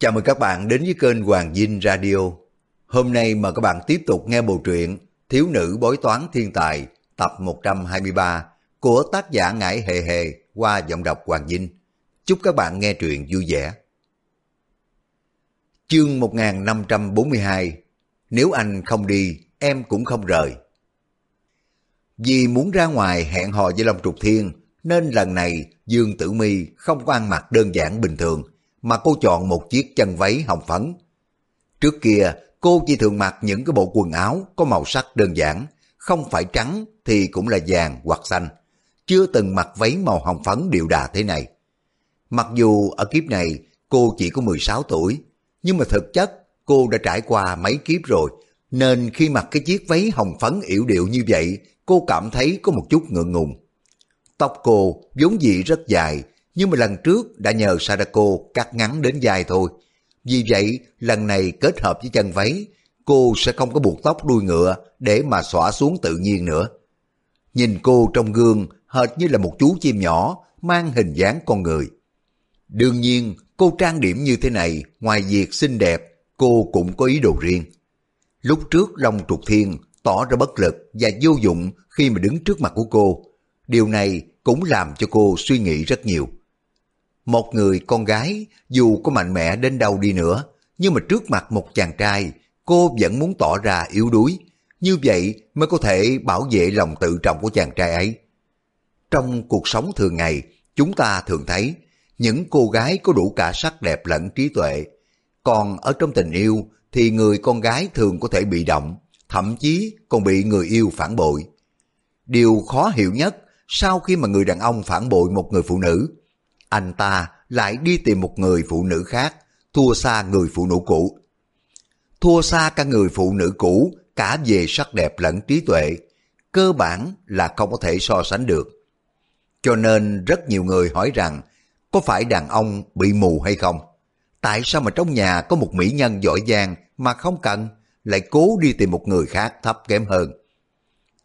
Chào mừng các bạn đến với kênh Hoàng Dinh Radio. Hôm nay mời các bạn tiếp tục nghe bộ truyện Thiếu nữ bói toán thiên tài tập 123 của tác giả Ngải Hề Hề qua giọng đọc Hoàng Dinh. Chúc các bạn nghe truyện vui vẻ. Chương 1542 Nếu anh không đi, em cũng không rời. Vì muốn ra ngoài hẹn hò với Long Trục Thiên, nên lần này Dương Tử Mi không có ăn mặc đơn giản bình thường, mà cô chọn một chiếc chân váy hồng phấn. Trước kia, cô chỉ thường mặc những cái bộ quần áo có màu sắc đơn giản, không phải trắng thì cũng là vàng hoặc xanh. Chưa từng mặc váy màu hồng phấn điệu đà thế này. Mặc dù ở kiếp này cô chỉ có 16 tuổi, nhưng mà thực chất cô đã trải qua mấy kiếp rồi, nên khi mặc cái chiếc váy hồng phấn yểu điệu như vậy, cô cảm thấy có một chút ngượng ngùng. Tóc cô vốn dĩ rất dài, nhưng mà lần trước đã nhờ Sadako cắt ngắn đến dài thôi. Vì vậy, lần này kết hợp với chân váy, cô sẽ không có buộc tóc đuôi ngựa để mà xõa xuống tự nhiên nữa. Nhìn cô trong gương hệt như là một chú chim nhỏ mang hình dáng con người. Đương nhiên, cô trang điểm như thế này, ngoài việc xinh đẹp, cô cũng có ý đồ riêng. Lúc trước Long Trục Thiên tỏ ra bất lực và vô dụng khi mà đứng trước mặt của cô. Điều này cũng làm cho cô suy nghĩ rất nhiều. Một người con gái dù có mạnh mẽ đến đâu đi nữa, nhưng mà trước mặt một chàng trai, cô vẫn muốn tỏ ra yếu đuối. Như vậy mới có thể bảo vệ lòng tự trọng của chàng trai ấy. Trong cuộc sống thường ngày, chúng ta thường thấy những cô gái có đủ cả sắc đẹp lẫn trí tuệ. Còn ở trong tình yêu thì người con gái thường có thể bị động, thậm chí còn bị người yêu phản bội. Điều khó hiểu nhất, sau khi mà người đàn ông phản bội một người phụ nữ, anh ta lại đi tìm một người phụ nữ khác, thua xa người phụ nữ cũ. Thua xa cả người phụ nữ cũ, cả về sắc đẹp lẫn trí tuệ, cơ bản là không có thể so sánh được. Cho nên rất nhiều người hỏi rằng, có phải đàn ông bị mù hay không? Tại sao mà trong nhà có một mỹ nhân giỏi giang mà không cần, lại cố đi tìm một người khác thấp kém hơn?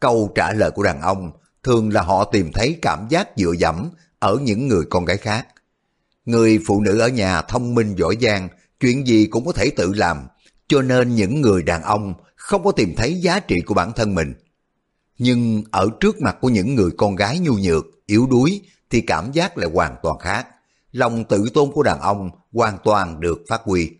Câu trả lời của đàn ông thường là họ tìm thấy cảm giác dựa dẫm ở những người con gái khác. Người phụ nữ ở nhà thông minh giỏi giang, chuyện gì cũng có thể tự làm, cho nên những người đàn ông không có tìm thấy giá trị của bản thân mình. Nhưng ở trước mặt của những người con gái nhu nhược, yếu đuối thì cảm giác lại hoàn toàn khác. Lòng tự tôn của đàn ông hoàn toàn được phát huy.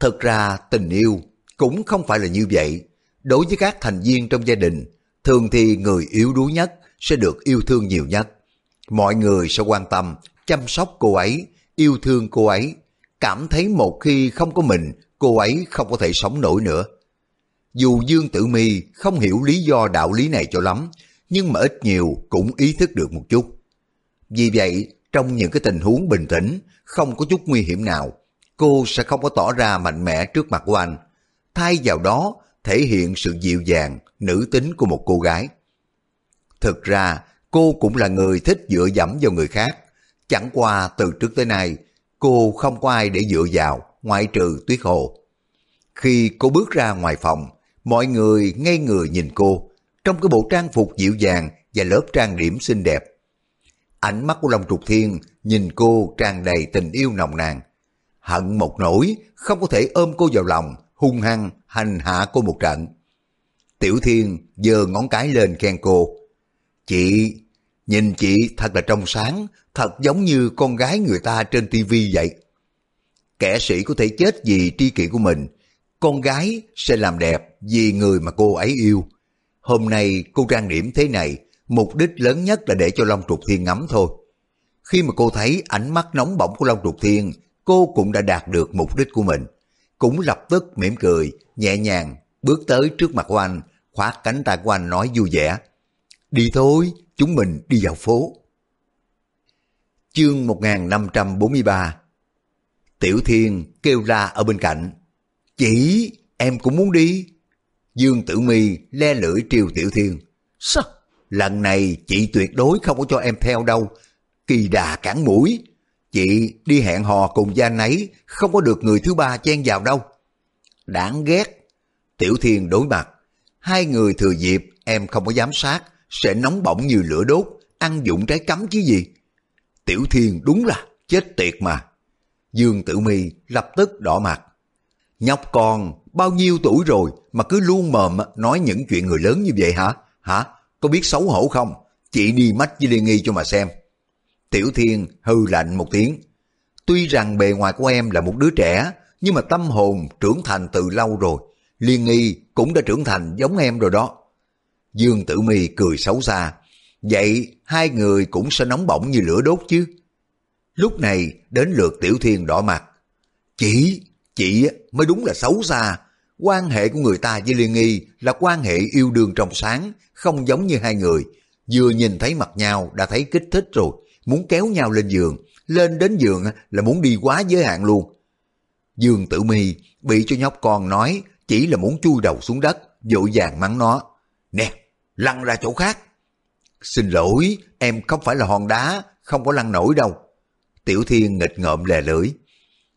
Thực ra tình yêu cũng không phải là như vậy. Đối với các thành viên trong gia đình, thường thì người yếu đuối nhất sẽ được yêu thương nhiều nhất. Mọi người sẽ quan tâm, chăm sóc cô ấy, yêu thương cô ấy, cảm thấy một khi không có mình, cô ấy không có thể sống nổi nữa. Dù Dương Tử Mi không hiểu lý do đạo lý này cho lắm, nhưng mà ít nhiều cũng ý thức được một chút. Vì vậy, trong những cái tình huống bình tĩnh, không có chút nguy hiểm nào, cô sẽ không có tỏ ra mạnh mẽ trước mặt của anh. Thay vào đó, thể hiện sự dịu dàng, nữ tính của một cô gái. Thực ra, cô cũng là người thích dựa dẫm vào người khác. Chẳng qua từ trước tới nay, cô không có ai để dựa vào, ngoại trừ Tuyết Hồ. Khi cô bước ra ngoài phòng, mọi người ngây người nhìn cô, trong cái bộ trang phục dịu dàng và lớp trang điểm xinh đẹp. Ánh mắt của Long Trục Thiên nhìn cô tràn đầy tình yêu nồng nàn. Hận một nỗi, không có thể ôm cô vào lòng, hung hăng hành hạ cô một trận. Tiểu Thiên giơ ngón cái lên khen cô. Chị, nhìn chị thật là trong sáng, thật giống như con gái người ta trên tivi vậy. Kẻ sĩ có thể chết vì tri kỷ của mình, con gái sẽ làm đẹp vì người mà cô ấy yêu. Hôm nay cô trang điểm thế này, mục đích lớn nhất là để cho Long Trục Thiên ngắm thôi. Khi mà cô thấy ánh mắt nóng bỏng của Long Trục Thiên, cô cũng đã đạt được mục đích của mình. Cũng lập tức mỉm cười, nhẹ nhàng, bước tới trước mặt của anh, khoát cánh tay của anh nói vui vẻ. Đi thôi, chúng mình đi vào phố. Chương 1543 Tiểu Thiên kêu la ở bên cạnh. Chỉ, em cũng muốn đi. Dương Tử Mi le lưỡi triều Tiểu Thiên. Sao? Lần này chị tuyệt đối không có cho em theo đâu. Kỳ đà cản mũi. Chị đi hẹn hò cùng gia nấy, không có được người thứ ba chen vào đâu. Đáng ghét. Tiểu Thiên đối mặt. Hai người thừa dịp em không có giám sát, sẽ nóng bỏng như lửa đốt, ăn dụng trái cấm chứ gì. Tiểu Thiên đúng là chết tiệt mà. Dương Tử Mi lập tức đỏ mặt. Nhóc con, bao nhiêu tuổi rồi mà cứ luôn mồm nói những chuyện người lớn như vậy hả? Hả? Có biết xấu hổ không? Chị đi mách với Liên Nghi cho mà xem. Tiểu Thiên hư lạnh một tiếng. Tuy rằng bề ngoài của em là một đứa trẻ, nhưng mà tâm hồn trưởng thành từ lâu rồi. Liên Nghi cũng đã trưởng thành giống em rồi đó. Dương Tử Mi cười xấu xa. Vậy hai người cũng sẽ nóng bỏng như lửa đốt chứ. Lúc này đến lượt Tiểu Thiên đỏ mặt. Chị, chị mới đúng là xấu xa. Quan hệ của người ta với Liên Nghi là quan hệ yêu đương trong sáng, không giống như hai người. Vừa nhìn thấy mặt nhau đã thấy kích thích rồi, muốn kéo nhau lên giường. Lên đến giường là muốn đi quá giới hạn luôn. Dương Tử Mi bị cho nhóc con nói chỉ là muốn chui đầu xuống đất, vội vàng mắng nó. Nè, lăn ra chỗ khác. Xin lỗi, em không phải là hòn đá, không có lăn nổi đâu. Tiểu Thiên nghịch ngợm lè lưỡi.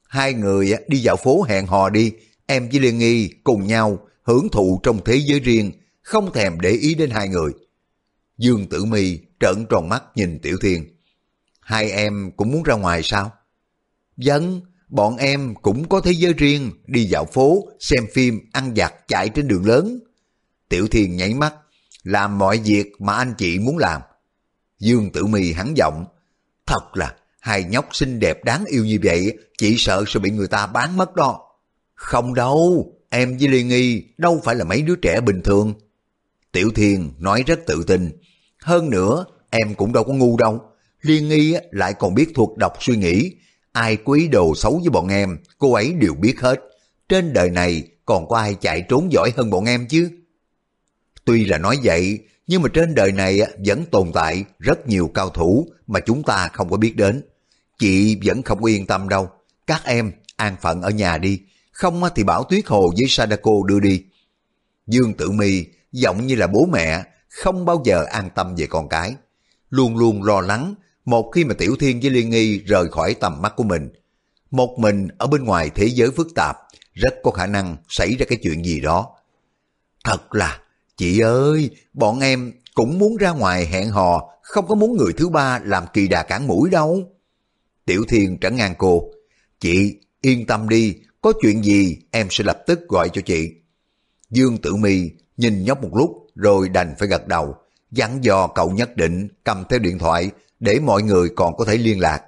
Hai người đi dạo phố hẹn hò đi, em với Liên Nghi cùng nhau hưởng thụ trong thế giới riêng, không thèm để ý đến hai người. Dương Tử Mi trợn tròn mắt nhìn Tiểu Thiên. Hai em cũng muốn ra ngoài sao? Dân, vâng, bọn em cũng có thế giới riêng, đi dạo phố, xem phim, ăn giặt, chạy trên đường lớn. Tiểu Thiên nhảy mắt, làm mọi việc mà anh chị muốn làm. Dương Tử Mi hắn giọng, thật là hai nhóc xinh đẹp đáng yêu như vậy, chỉ sợ sẽ bị người ta bán mất đó. Không đâu, em với Liên Nghi đâu phải là mấy đứa trẻ bình thường. Tiểu Thiên nói rất tự tin. Hơn nữa, em cũng đâu có ngu đâu. Liên Nghi lại còn biết thuộc đọc suy nghĩ. Ai quý đồ xấu với bọn em, cô ấy đều biết hết. Trên đời này còn có ai chạy trốn giỏi hơn bọn em chứ? Tuy là nói vậy, nhưng mà trên đời này vẫn tồn tại rất nhiều cao thủ mà chúng ta không có biết đến. Chị vẫn không yên tâm đâu. Các em an phận ở nhà đi, không thì bảo Tuyết Hồ với Sadako đưa đi. Dương Tử Mi giọng như là bố mẹ, không bao giờ an tâm về con cái. Luôn luôn lo lắng, một khi mà Tiểu Thiên với Liên Nghi rời khỏi tầm mắt của mình. Một mình ở bên ngoài thế giới phức tạp, rất có khả năng xảy ra cái chuyện gì đó. Thật là, chị ơi, bọn em cũng muốn ra ngoài hẹn hò, không có muốn người thứ ba làm kỳ đà cản mũi đâu. Tiểu Thiên trấn ngang cô, chị yên tâm đi, có chuyện gì em sẽ lập tức gọi cho chị. Dương Tử Mi nhìn nhóc một lúc rồi đành phải gật đầu, dặn dò cậu nhất định cầm theo điện thoại để mọi người còn có thể liên lạc.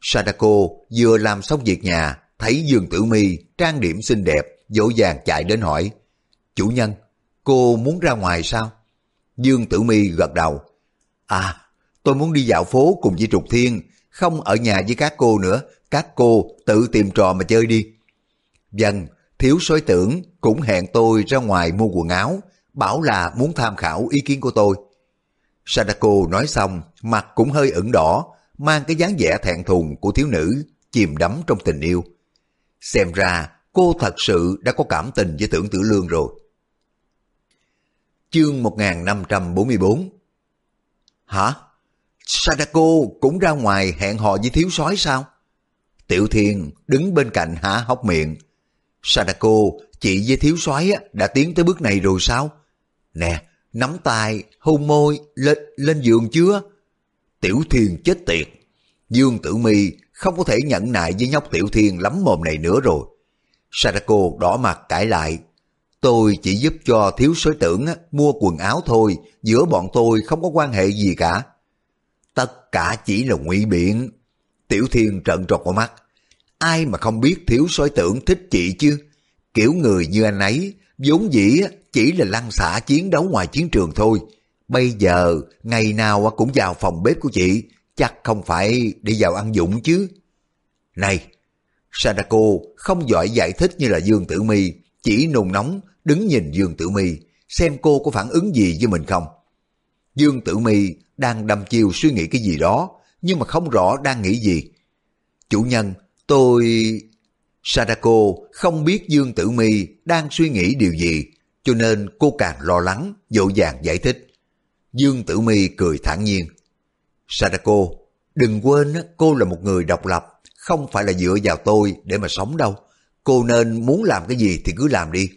Sadako vừa làm xong việc nhà, thấy Dương Tử Mi trang điểm xinh đẹp, dỗ dàng chạy đến hỏi, chủ nhân, cô muốn ra ngoài sao? Dương Tử Mi gật đầu, à, tôi muốn đi dạo phố cùng với Trục Thiên, không ở nhà với các cô nữa, các cô tự tìm trò mà chơi đi. Dần thiếu sói tưởng cũng hẹn tôi ra ngoài mua quần áo, bảo là muốn tham khảo ý kiến của tôi. Sadako nói xong, mặt cũng hơi ửng đỏ, mang cái dáng vẻ thẹn thùng của thiếu nữ, chìm đắm trong tình yêu. Xem ra, cô thật sự đã có cảm tình với tưởng tử lương rồi. Chương 1544 Hả? Sadako cũng ra ngoài hẹn hò với thiếu sói sao? Tiểu Thiên đứng bên cạnh há hốc miệng. Sadako, chị với thiếu soái đã tiến tới bước này rồi sao? Nè, nắm tay, hôn môi, lên lên giường chưa? Tiểu Thiên chết tiệt. Dương Tử Mi không có thể nhận nại với nhóc Tiểu Thiên lắm mồm này nữa rồi. Sadako đỏ mặt cãi lại. Tôi chỉ giúp cho thiếu sói tưởng mua quần áo thôi, giữa bọn tôi không có quan hệ gì cả. Tất cả chỉ là ngụy biện. Tiểu Thiên trợn tròn con mắt. Ai mà không biết thiếu sói tưởng thích chị chứ? Kiểu người như anh ấy, vốn dĩ chỉ là lăn xả chiến đấu ngoài chiến trường thôi. Bây giờ, ngày nào cũng vào phòng bếp của chị, chắc không phải đi vào ăn dụng chứ. Này, Sadako không giỏi giải thích như là Dương Tử Mi, chỉ nùng nóng đứng nhìn Dương Tử Mi xem cô có phản ứng gì với mình không. Dương Tử Mi đang đâm chiều suy nghĩ cái gì đó, nhưng mà không rõ đang nghĩ gì. Chủ nhân, tôi... Sadako không biết Dương Tử Mi đang suy nghĩ điều gì, cho nên cô càng lo lắng, dỗ dàng giải thích. Dương Tử Mi cười thản nhiên. Sadako, đừng quên cô là một người độc lập, không phải là dựa vào tôi để mà sống đâu. Cô nên muốn làm cái gì thì cứ làm đi.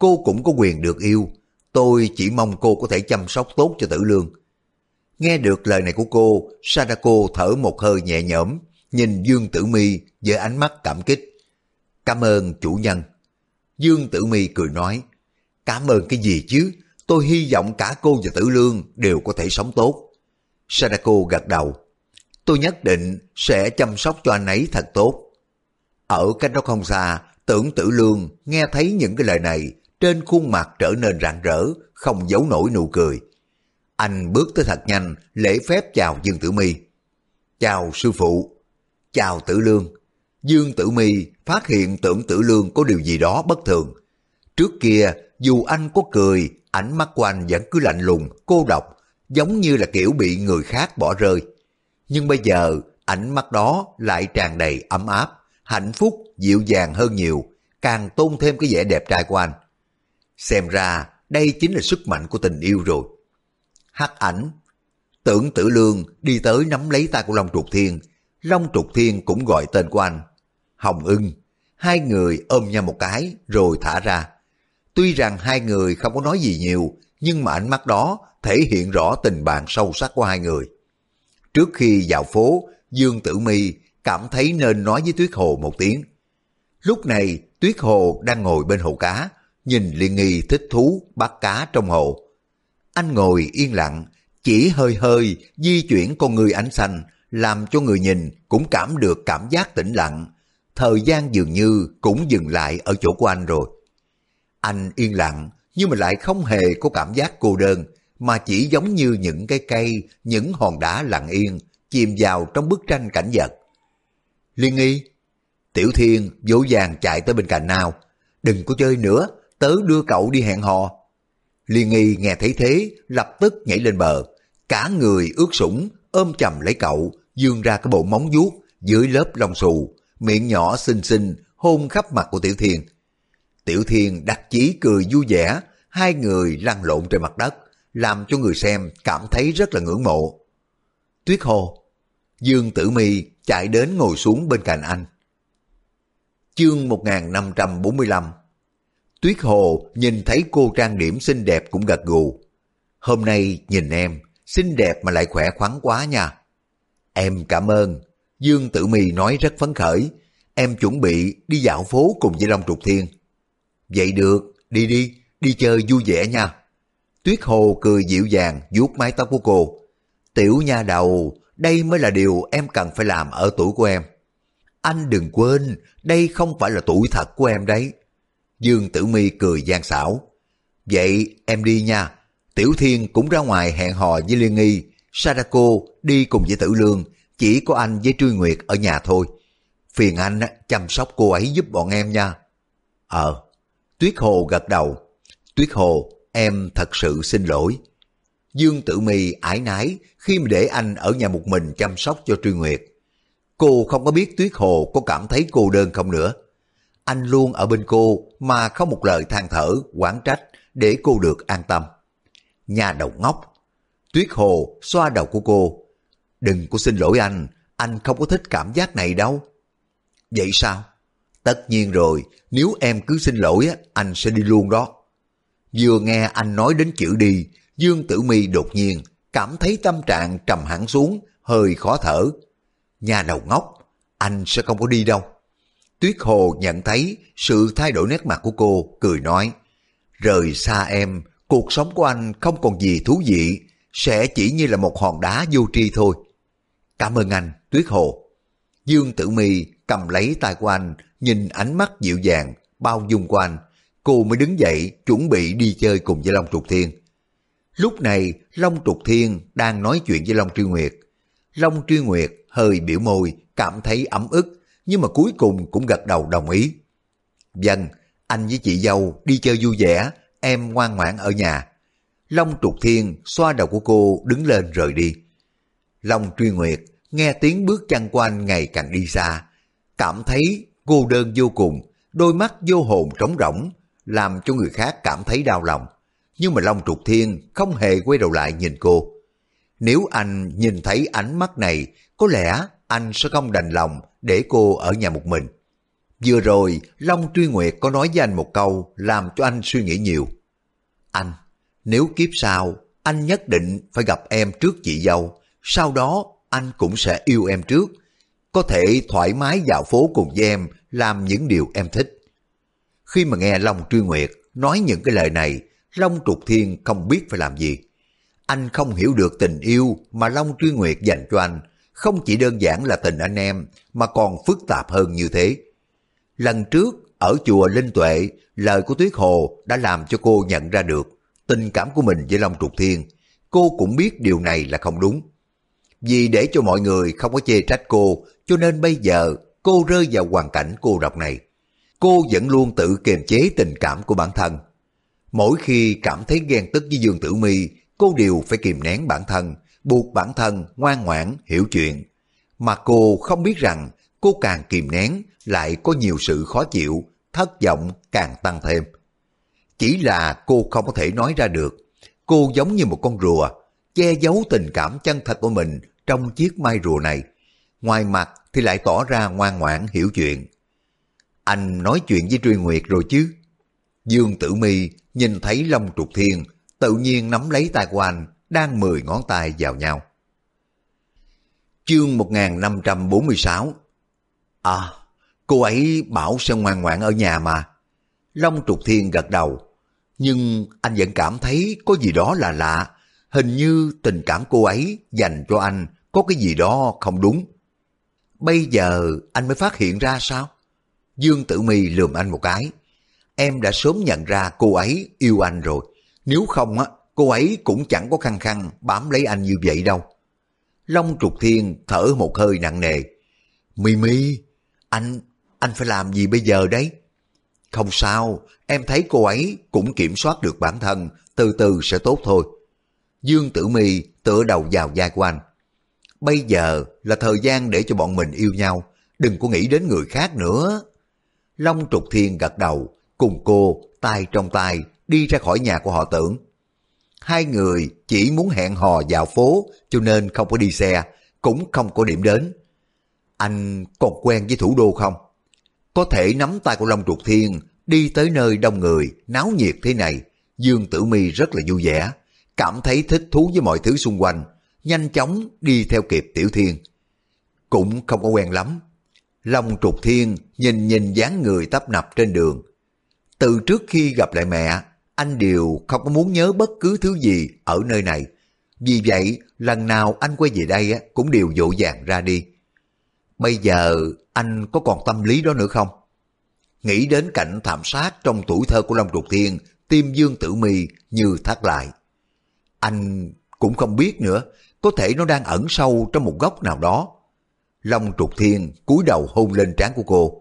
Cô cũng có quyền được yêu. Tôi chỉ mong cô có thể chăm sóc tốt cho tử lương. Nghe được lời này của cô, Sadako thở một hơi nhẹ nhõm, nhìn Dương Tử Mi với ánh mắt cảm kích. Cảm ơn chủ nhân. Dương Tử Mi cười nói, cảm ơn cái gì chứ, tôi hy vọng cả cô và Tử Lương đều có thể sống tốt. Sadako gật đầu, tôi nhất định sẽ chăm sóc cho anh ấy thật tốt. Ở cách đó không xa, tưởng Tử Lương nghe thấy những cái lời này, trên khuôn mặt trở nên rạng rỡ, không giấu nổi nụ cười. Anh bước tới thật nhanh, lễ phép chào Dương Tử Mi. Chào sư phụ. Chào Tử Lương. Dương Tử Mi phát hiện tưởng Tử Lương có điều gì đó bất thường. Trước kia, dù anh có cười, ánh mắt của anh vẫn cứ lạnh lùng, cô độc, giống như là kiểu bị người khác bỏ rơi. Nhưng bây giờ, ánh mắt đó lại tràn đầy ấm áp, hạnh phúc, dịu dàng hơn nhiều, càng tôn thêm cái vẻ đẹp trai của anh. Xem ra, đây chính là sức mạnh của tình yêu rồi. Hắc ảnh, tưởng tử lương đi tới nắm lấy tay của Long Trục Thiên, Long Trục Thiên cũng gọi tên của anh. Hồng ưng, hai người ôm nhau một cái rồi thả ra. Tuy rằng hai người không có nói gì nhiều, nhưng mà ánh mắt đó thể hiện rõ tình bạn sâu sắc của hai người. Trước khi vào phố, Dương Tử Mi cảm thấy nên nói với Tuyết Hồ một tiếng. Lúc này, Tuyết Hồ đang ngồi bên hồ cá, nhìn Liên Nghi thích thú bắt cá trong hồ. Anh ngồi yên lặng, chỉ hơi hơi di chuyển con người ánh xanh, làm cho người nhìn cũng cảm được cảm giác tĩnh lặng. Thời gian dường như cũng dừng lại ở chỗ của anh rồi. Anh yên lặng, nhưng mà lại không hề có cảm giác cô đơn, mà chỉ giống như những cái cây, những hòn đá lặng yên, chìm vào trong bức tranh cảnh vật. Liên nghi, Tiểu Thiên vỗ vàng chạy tới bên cạnh nào, đừng có chơi nữa, tớ đưa cậu đi hẹn hò. Liên nghi nghe thấy thế, lập tức nhảy lên bờ, cả người ướt sũng, ôm chầm lấy cậu, dương ra cái bộ móng vuốt dưới lớp lông xù, miệng nhỏ xinh xinh hôn khắp mặt của Tiểu Thiên. Tiểu Thiên đặc chí cười vui vẻ, hai người lăn lộn trên mặt đất, làm cho người xem cảm thấy rất là ngưỡng mộ. Tuyết Hồ, Dương Tử Mi chạy đến ngồi xuống bên cạnh anh. Chương 1545 Tuyết Hồ nhìn thấy cô trang điểm xinh đẹp cũng gật gù. Hôm nay nhìn em, xinh đẹp mà lại khỏe khoắn quá nha. Em cảm ơn. Dương Tử Mì nói rất phấn khởi. Em chuẩn bị đi dạo phố cùng với Long Trục Thiên. Vậy được, đi đi, đi chơi vui vẻ nha. Tuyết Hồ cười dịu dàng vuốt mái tóc của cô. Tiểu nha đầu, đây mới là điều em cần phải làm ở tuổi của em. Anh đừng quên, đây không phải là tuổi thật của em đấy. Dương Tử Mi cười gian xảo. Vậy em đi nha. Tiểu Thiên cũng ra ngoài hẹn hò với Liên Nghi. Sadako đi cùng với Tử Lương. Chỉ có anh với Truy Nguyệt ở nhà thôi. Phiền anh chăm sóc cô ấy giúp bọn em nha. Ờ. Tuyết Hồ gật đầu. Tuyết Hồ, em thật sự xin lỗi. Dương Tử Mi ái nái khi mà để anh ở nhà một mình chăm sóc cho Truy Nguyệt. Cô không có biết Tuyết Hồ có cảm thấy cô đơn không nữa. Anh luôn ở bên cô mà không một lời than thở, quán trách để cô được an tâm. Nhà đầu ngốc. Tuyết Hồ xoa đầu của cô. Đừng có xin lỗi anh, anh không có thích cảm giác này đâu. Vậy sao? Tất nhiên rồi, nếu em cứ xin lỗi anh sẽ đi luôn đó. Vừa nghe anh nói đến chữ đi, Dương Tử Mi đột nhiên cảm thấy tâm trạng trầm hẳn xuống, hơi khó thở. Nhà đầu ngốc, anh sẽ không có đi đâu. Tuyết Hồ nhận thấy sự thay đổi nét mặt của cô, cười nói, rời xa em, cuộc sống của anh không còn gì thú vị, sẽ chỉ như là một hòn đá vô tri thôi. Cảm ơn anh, Tuyết Hồ. Dương Tử Mi cầm lấy tay của anh, nhìn ánh mắt dịu dàng, bao dung của anh. Cô mới đứng dậy, chuẩn bị đi chơi cùng với Long Trục Thiên. Lúc này, Long Trục Thiên đang nói chuyện với Long Truy Nguyệt. Long Truy Nguyệt hơi biểu môi, cảm thấy ấm ức, nhưng mà cuối cùng cũng gật đầu đồng ý. Dân, anh với chị dâu đi chơi vui vẻ, em ngoan ngoãn ở nhà. Long trục thiên xoa đầu của cô đứng lên rời đi. Long truy nguyệt nghe tiếng bước chân của anh ngày càng đi xa, cảm thấy cô đơn vô cùng, đôi mắt vô hồn trống rỗng, làm cho người khác cảm thấy đau lòng. Nhưng mà Long Trục Thiên không hề quay đầu lại nhìn cô. Nếu anh nhìn thấy ánh mắt này, có lẽ anh sẽ không đành lòng để cô ở nhà một mình. Vừa rồi, Long Truy Nguyệt có nói với anh một câu làm cho anh suy nghĩ nhiều. Anh, nếu kiếp sau, anh nhất định phải gặp em trước chị dâu, sau đó anh cũng sẽ yêu em trước. có thể thoải mái dạo phố cùng với em, làm những điều em thích. Khi mà nghe Long Truy Nguyệt nói những cái lời này, Long Trục Thiên không biết phải làm gì. Anh không hiểu được tình yêu mà Long Truy Nguyệt dành cho anh, không chỉ đơn giản là tình anh em, mà còn phức tạp hơn như thế. Lần trước, ở chùa Linh Tuệ, lời của Tuyết Hồ đã làm cho cô nhận ra được tình cảm của mình với Long Trục Thiên. Cô cũng biết điều này là không đúng. Vì để cho mọi người không có chê trách cô, cho nên bây giờ cô rơi vào hoàn cảnh cô độc này. Cô vẫn luôn tự kiềm chế tình cảm của bản thân. Mỗi khi cảm thấy ghen tức với Dương Tử Mi, cô đều phải kìm nén bản thân, buộc bản thân ngoan ngoãn hiểu chuyện. Mà cô không biết rằng cô càng kìm nén lại có nhiều sự khó chịu, thất vọng càng tăng thêm. Chỉ là cô không có thể nói ra được. Cô giống như một con rùa, che giấu tình cảm chân thật của mình trong chiếc mai rùa này. Ngoài mặt thì lại tỏ ra ngoan ngoãn hiểu chuyện. Anh nói chuyện với Truy Nguyệt rồi chứ? Dương Tử Mi nhìn thấy Long Trục Thiên tự nhiên nắm lấy tay của anh đang mười ngón tay vào nhau. Chương 1546 À, cô ấy bảo sẽ ngoan ngoãn ở nhà mà. Long Trục Thiên gật đầu. Nhưng anh vẫn cảm thấy có gì đó là lạ. Hình như tình cảm cô ấy dành cho anh có cái gì đó không đúng. Bây giờ anh mới phát hiện ra sao? Dương Tử Mi lườm anh một cái. Em đã sớm nhận ra cô ấy yêu anh rồi. Nếu không á, cô ấy cũng chẳng có khăng khăng bám lấy anh như vậy đâu. Long Trục Thiên thở một hơi nặng nề. Mi Mi, anh, anh phải làm gì bây giờ đấy? Không sao, em thấy cô ấy cũng kiểm soát được bản thân, từ từ sẽ tốt thôi. Dương Tử Mi tựa đầu vào vai của anh. Bây giờ là thời gian để cho bọn mình yêu nhau, đừng có nghĩ đến người khác nữa. Long Trục Thiên gật đầu, cùng cô, tay trong tay, đi ra khỏi nhà của họ tưởng. Hai người chỉ muốn hẹn hò dạo phố cho nên không có đi xe, cũng không có điểm đến. Anh còn quen với thủ đô không? Có thể nắm tay của Long Trục Thiên đi tới nơi đông người, náo nhiệt thế này. Dương Tử Mi rất là vui vẻ, cảm thấy thích thú với mọi thứ xung quanh, nhanh chóng đi theo kịp Tiểu Thiên. Cũng không có quen lắm. Long Trục Thiên nhìn nhìn dáng người tấp nập trên đường. Từ trước khi gặp lại mẹ, anh đều không có muốn nhớ bất cứ thứ gì ở nơi này. Vì vậy, lần nào anh quay về đây cũng đều dỗ dàng ra đi. Bây giờ anh có còn tâm lý đó nữa không? Nghĩ đến cảnh thảm sát trong tuổi thơ của Long Trục Thiên, tim Dương Tử Mi như thắt lại. Anh cũng không biết nữa, có thể nó đang ẩn sâu trong một góc nào đó. Long Trục Thiên cúi đầu hôn lên trán của cô.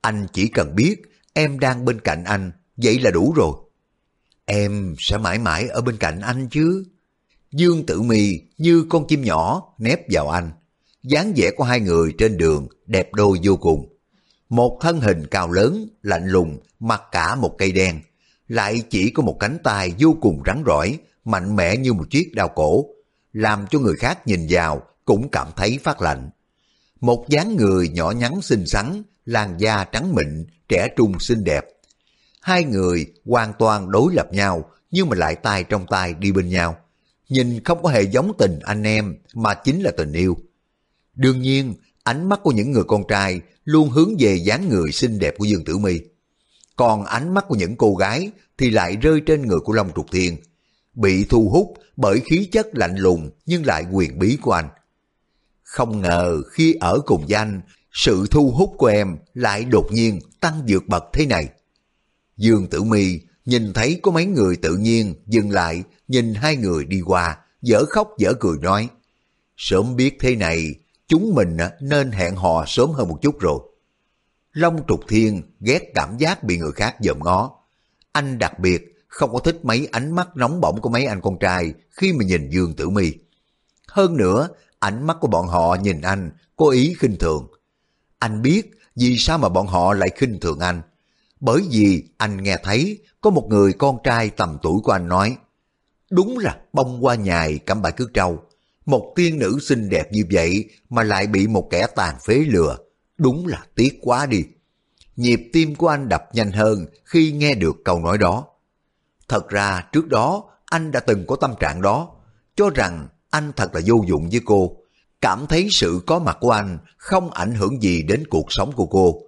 Anh chỉ cần biết em đang bên cạnh anh, vậy là đủ rồi. Em sẽ mãi mãi ở bên cạnh anh chứ. Dương Tử Mi như con chim nhỏ nép vào anh. dáng vẻ của hai người trên đường đẹp đôi vô cùng. Một thân hình cao lớn, lạnh lùng, mặc cả một cây đen, lại chỉ có một cánh tay vô cùng rắn rỏi, mạnh mẽ như một chiếc đao cổ, làm cho người khác nhìn vào cũng cảm thấy phát lạnh. Một dáng người nhỏ nhắn xinh xắn, làn da trắng mịn, trẻ trung xinh đẹp. Hai người hoàn toàn đối lập nhau, nhưng mà lại tay trong tay đi bên nhau. Nhìn không có hề giống tình anh em, mà chính là tình yêu. Đương nhiên, ánh mắt của những người con trai luôn hướng về dáng người xinh đẹp của Dương Tử Mi. Còn ánh mắt của những cô gái thì lại rơi trên người của Long Trục Thiên, bị thu hút bởi khí chất lạnh lùng nhưng lại quyền bí của anh. Không ngờ khi ở cùng danh, sự thu hút của em lại đột nhiên tăng vượt bậc thế này. Dương Tử Mi nhìn thấy có mấy người tự nhiên dừng lại nhìn hai người đi qua, dở khóc dở cười nói. Sớm biết thế này, chúng mình à, nên hẹn hò sớm hơn một chút rồi. Long Trục Thiên ghét cảm giác bị người khác dòm ngó. Anh đặc biệt không có thích mấy ánh mắt nóng bỏng của mấy anh con trai khi mà nhìn Dương Tử Mi. Hơn nữa, ánh mắt của bọn họ nhìn anh có ý khinh thường. Anh biết vì sao mà bọn họ lại khinh thường anh. Bởi vì anh nghe thấy có một người con trai tầm tuổi của anh nói Đúng là bông qua nhài cắm bãi cước trâu. Một tiên nữ xinh đẹp như vậy mà lại bị một kẻ tàn phế lừa. Đúng là tiếc quá đi. Nhịp tim của anh đập nhanh hơn khi nghe được câu nói đó. Thật ra trước đó anh đã từng có tâm trạng đó, cho rằng anh thật là vô dụng với cô. cảm thấy sự có mặt của anh không ảnh hưởng gì đến cuộc sống của cô.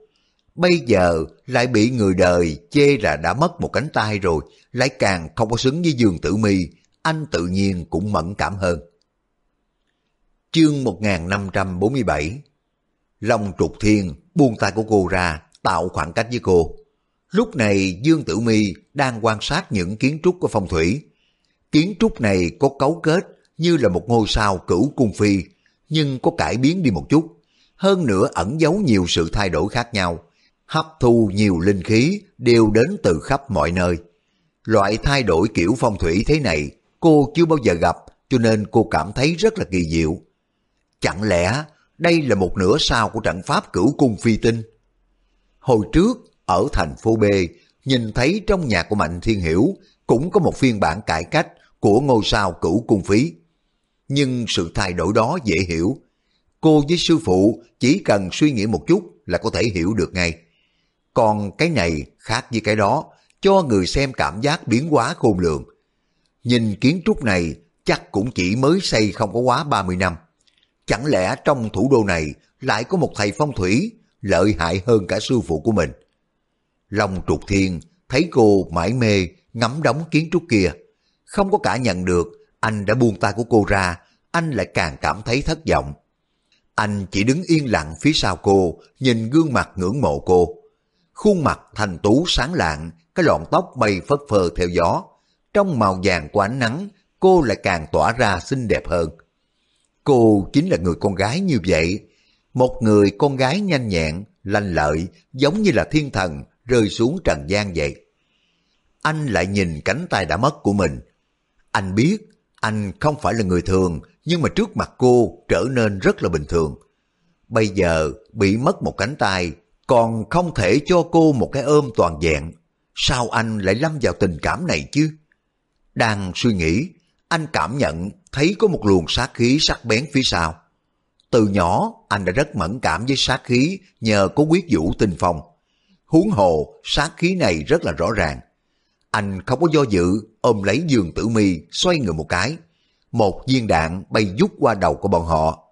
Bây giờ lại bị người đời chê là đã mất một cánh tay rồi, lại càng không có xứng với Dương Tử Mi, anh tự nhiên cũng mẫn cảm hơn. Chương 1547 Long trục thiên buông tay của cô ra, tạo khoảng cách với cô. Lúc này Dương Tử Mi đang quan sát những kiến trúc của phong thủy. Kiến trúc này có cấu kết như là một ngôi sao cửu cung phi, nhưng có cải biến đi một chút. Hơn nữa ẩn giấu nhiều sự thay đổi khác nhau, hấp thu nhiều linh khí đều đến từ khắp mọi nơi. Loại thay đổi kiểu phong thủy thế này cô chưa bao giờ gặp cho nên cô cảm thấy rất là kỳ diệu. Chẳng lẽ đây là một nửa sao của trận pháp cửu cung phi tinh? Hồi trước, ở thành phố B, nhìn thấy trong nhà của Mạnh Thiên Hiểu cũng có một phiên bản cải cách của ngôi sao cửu cung phí. Nhưng sự thay đổi đó dễ hiểu. Cô với sư phụ chỉ cần suy nghĩ một chút là có thể hiểu được ngay. Còn cái này khác với cái đó, cho người xem cảm giác biến hóa khôn lường. Nhìn kiến trúc này chắc cũng chỉ mới xây không có quá 30 năm. Chẳng lẽ trong thủ đô này lại có một thầy phong thủy lợi hại hơn cả sư phụ của mình? Long trục thiên thấy cô mãi mê ngắm đóng kiến trúc kia. Không có cả nhận được anh đã buông tay của cô ra, anh lại càng cảm thấy thất vọng. Anh chỉ đứng yên lặng phía sau cô, nhìn gương mặt ngưỡng mộ cô. Khuôn mặt thành tú sáng lạng, cái lọn tóc bay phất phơ theo gió. Trong màu vàng của ánh nắng, cô lại càng tỏa ra xinh đẹp hơn. Cô chính là người con gái như vậy. Một người con gái nhanh nhẹn, lanh lợi, giống như là thiên thần rơi xuống trần gian vậy. Anh lại nhìn cánh tay đã mất của mình. Anh biết anh không phải là người thường, nhưng mà trước mặt cô trở nên rất là bình thường. Bây giờ bị mất một cánh tay, còn không thể cho cô một cái ôm toàn vẹn. Sao anh lại lâm vào tình cảm này chứ? Đang suy nghĩ, anh cảm nhận thấy có một luồng sát khí sắc bén phía sau. Từ nhỏ, anh đã rất mẫn cảm với sát khí nhờ có quyết vũ tinh phong. Huống hồ, sát khí này rất là rõ ràng. Anh không có do dự, ôm lấy giường tử mi, xoay người một cái. Một viên đạn bay vút qua đầu của bọn họ.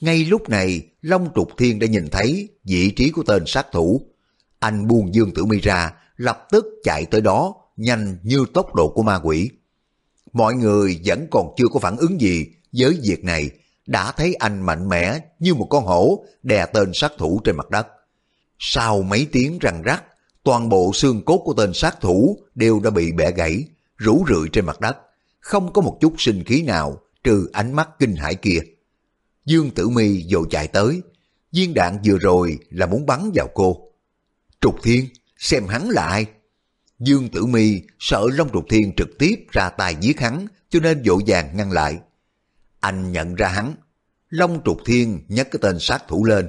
Ngay lúc này, Long Trục Thiên đã nhìn thấy vị trí của tên sát thủ. Anh buông dương tử mi ra, lập tức chạy tới đó, nhanh như tốc độ của ma quỷ. Mọi người vẫn còn chưa có phản ứng gì với việc này, đã thấy anh mạnh mẽ như một con hổ đè tên sát thủ trên mặt đất. Sau mấy tiếng răng rắc, toàn bộ xương cốt của tên sát thủ đều đã bị bẻ gãy, rủ rượi trên mặt đất, không có một chút sinh khí nào trừ ánh mắt kinh hãi kia. Dương Tử Mi dội chạy tới, viên đạn vừa rồi là muốn bắn vào cô. Trục Thiên, xem hắn là ai? Dương Tử Mi sợ Long Trục Thiên trực tiếp ra tay giết hắn cho nên vội vàng ngăn lại. Anh nhận ra hắn. Long Trục Thiên nhắc cái tên sát thủ lên.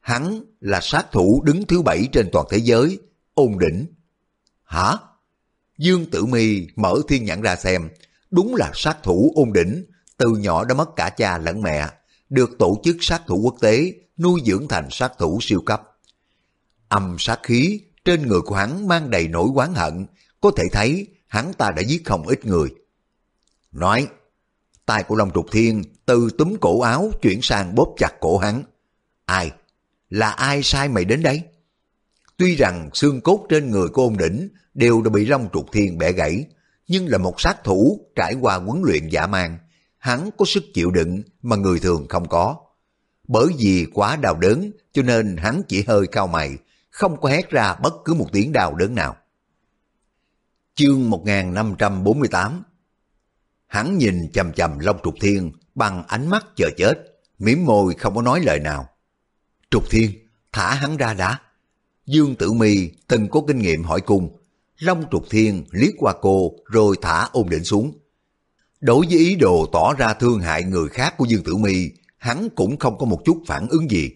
Hắn là sát thủ đứng thứ bảy trên toàn thế giới, ôn đỉnh. Hả? Dương Tử Mi mở thiên nhãn ra xem, đúng là sát thủ ôn đỉnh, từ nhỏ đã mất cả cha lẫn mẹ, được tổ chức sát thủ quốc tế nuôi dưỡng thành sát thủ siêu cấp. Âm sát khí trên người của hắn mang đầy nỗi oán hận, có thể thấy hắn ta đã giết không ít người. Nói, tay của Long Trục Thiên từ túm cổ áo chuyển sang bóp chặt cổ hắn. Ai? Là ai sai mày đến đây? Tuy rằng xương cốt trên người của ông đỉnh đều đã bị Long Trục Thiên bẻ gãy, nhưng là một sát thủ trải qua huấn luyện giả mang, hắn có sức chịu đựng mà người thường không có. Bởi vì quá đau đớn cho nên hắn chỉ hơi cao mày, không có hét ra bất cứ một tiếng đau đớn nào. Chương 1548 Hắn nhìn chầm chầm Long Trục Thiên bằng ánh mắt chờ chết, mỉm môi không có nói lời nào. Trục Thiên, thả hắn ra đã. Dương Tử Mi từng có kinh nghiệm hỏi cung. Long Trục Thiên liếc qua cô rồi thả ôm định xuống. Đối với ý đồ tỏ ra thương hại người khác của Dương Tử Mi, hắn cũng không có một chút phản ứng gì.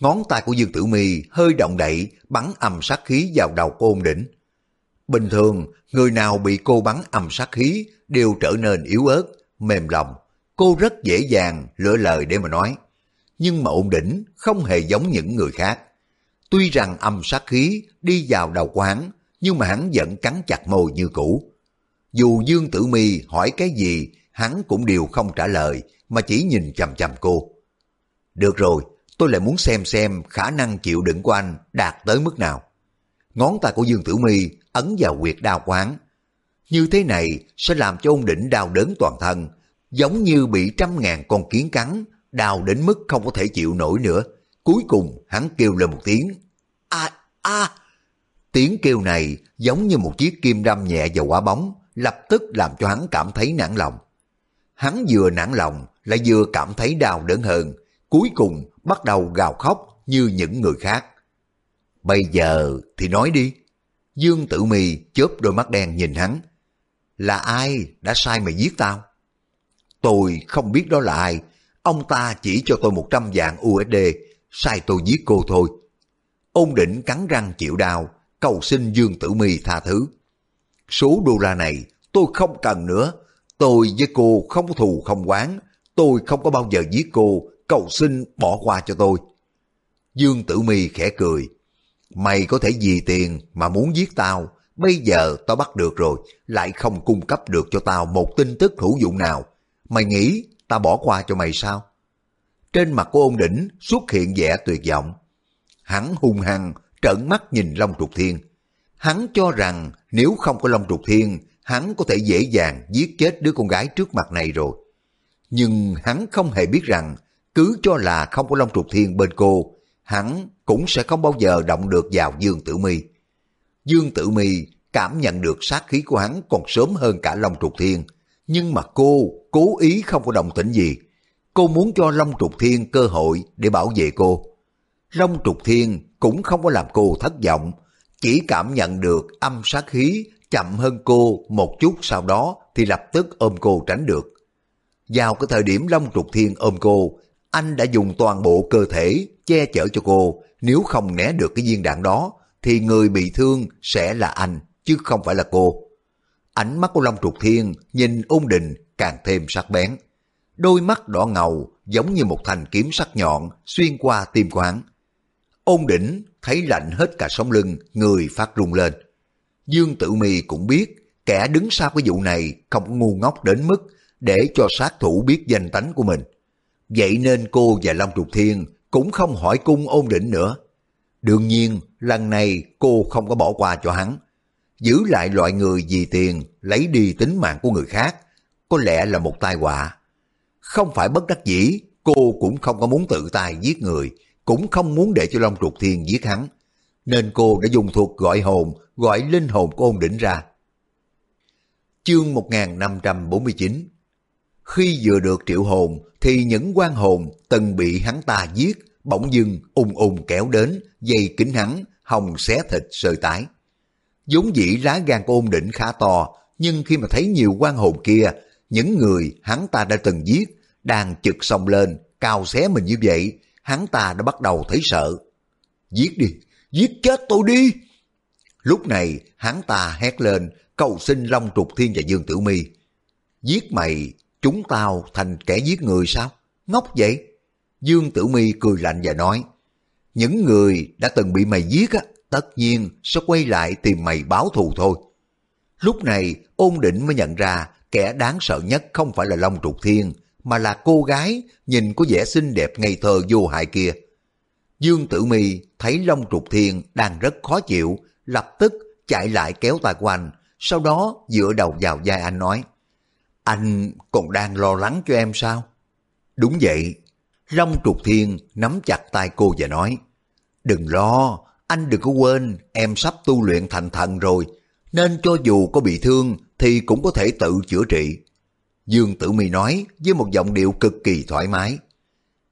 Ngón tay của Dương Tử Mi hơi động đậy, bắn âm sát khí vào đầu cô ôn đỉnh. Bình thường, người nào bị cô bắn âm sát khí đều trở nên yếu ớt, mềm lòng. Cô rất dễ dàng lựa lời để mà nói. Nhưng mà ôn đỉnh không hề giống những người khác. Tuy rằng âm sát khí đi vào đầu của hắn, nhưng mà hắn vẫn cắn chặt môi như cũ. Dù Dương Tử Mi hỏi cái gì, hắn cũng đều không trả lời, mà chỉ nhìn chằm chằm cô. Được rồi, tôi lại muốn xem xem khả năng chịu đựng của anh đạt tới mức nào. Ngón tay của Dương Tử Mi ấn vào quyệt đao quán. Như thế này sẽ làm cho ông đỉnh đau đớn toàn thân, giống như bị trăm ngàn con kiến cắn, đau đến mức không có thể chịu nổi nữa. Cuối cùng hắn kêu lên một tiếng, a a Tiếng kêu này giống như một chiếc kim đâm nhẹ vào quả bóng, lập tức làm cho hắn cảm thấy nản lòng. Hắn vừa nản lòng lại vừa cảm thấy đau đớn hơn, cuối cùng bắt đầu gào khóc như những người khác. Bây giờ thì nói đi. Dương Tử Mì chớp đôi mắt đen nhìn hắn. Là ai đã sai mày giết tao? Tôi không biết đó là ai. Ông ta chỉ cho tôi 100 vạn USD, sai tôi giết cô thôi. Ôn định cắn răng chịu đau, cầu xin Dương Tử Mì tha thứ. Số đô la này tôi không cần nữa. Tôi với cô không có thù không quán. Tôi không có bao giờ giết cô, cầu xin bỏ qua cho tôi. Dương Tử Mi khẽ cười. Mày có thể vì tiền mà muốn giết tao, bây giờ tao bắt được rồi, lại không cung cấp được cho tao một tin tức hữu dụng nào. Mày nghĩ tao bỏ qua cho mày sao? Trên mặt của ôn đỉnh xuất hiện vẻ tuyệt vọng. Hắn hung hăng trợn mắt nhìn Long Trục Thiên. Hắn cho rằng nếu không có Long Trục Thiên, hắn có thể dễ dàng giết chết đứa con gái trước mặt này rồi. Nhưng hắn không hề biết rằng, cứ cho là không có Long Trục Thiên bên cô, hắn cũng sẽ không bao giờ động được vào Dương Tử Mi. Dương Tử Mi cảm nhận được sát khí của hắn còn sớm hơn cả Long Trục Thiên, nhưng mà cô cố ý không có động tĩnh gì. Cô muốn cho Long Trục Thiên cơ hội để bảo vệ cô. Long Trục Thiên cũng không có làm cô thất vọng, chỉ cảm nhận được âm sát khí chậm hơn cô một chút sau đó thì lập tức ôm cô tránh được. Vào cái thời điểm Long Trục Thiên ôm cô, anh đã dùng toàn bộ cơ thể che chở cho cô, nếu không né được cái viên đạn đó thì người bị thương sẽ là anh, chứ không phải là cô. Ánh mắt của Long Trục Thiên nhìn ung định càng thêm sắc bén. Đôi mắt đỏ ngầu giống như một thanh kiếm sắc nhọn xuyên qua tim của hắn. Ôn đỉnh thấy lạnh hết cả sống lưng, người phát run lên. Dương Tử Mi cũng biết kẻ đứng sau cái vụ này không ngu ngốc đến mức để cho sát thủ biết danh tánh của mình. Vậy nên cô và Long Trục Thiên cũng không hỏi cung ôn đỉnh nữa. Đương nhiên, lần này cô không có bỏ qua cho hắn. Giữ lại loại người vì tiền, lấy đi tính mạng của người khác, có lẽ là một tai họa. Không phải bất đắc dĩ, cô cũng không có muốn tự tay giết người, cũng không muốn để cho Long Trục Thiên giết hắn. Nên cô đã dùng thuật gọi hồn, gọi linh hồn của ôn đỉnh ra. Chương 1549 Khi vừa được triệu hồn, thì những quan hồn từng bị hắn ta giết, bỗng dưng ung ung kéo đến, dây kính hắn, hồng xé thịt sơi tái. vốn dĩ lá gan của ôn đỉnh khá to, nhưng khi mà thấy nhiều quan hồn kia, những người hắn ta đã từng giết, đang trực sông lên, cao xé mình như vậy, hắn ta đã bắt đầu thấy sợ. Giết đi, giết chết tôi đi! Lúc này, hắn ta hét lên, cầu xin Long Trục Thiên và Dương Tử Mi. Giết mày, chúng tao thành kẻ giết người sao? Ngốc vậy? Dương Tử Mi cười lạnh và nói, những người đã từng bị mày giết á, tất nhiên sẽ quay lại tìm mày báo thù thôi. Lúc này, ôn định mới nhận ra kẻ đáng sợ nhất không phải là Long Trục Thiên, mà là cô gái nhìn có vẻ xinh đẹp ngây thơ vô hại kia. Dương Tử Mi thấy Long Trục Thiên đang rất khó chịu, lập tức chạy lại kéo tay của anh, sau đó dựa đầu vào vai anh nói, anh còn đang lo lắng cho em sao? Đúng vậy. Long Trục Thiên nắm chặt tay cô và nói, đừng lo, anh đừng có quên em sắp tu luyện thành thần rồi, nên cho dù có bị thương thì cũng có thể tự chữa trị. Dương Tử Mi nói với một giọng điệu cực kỳ thoải mái.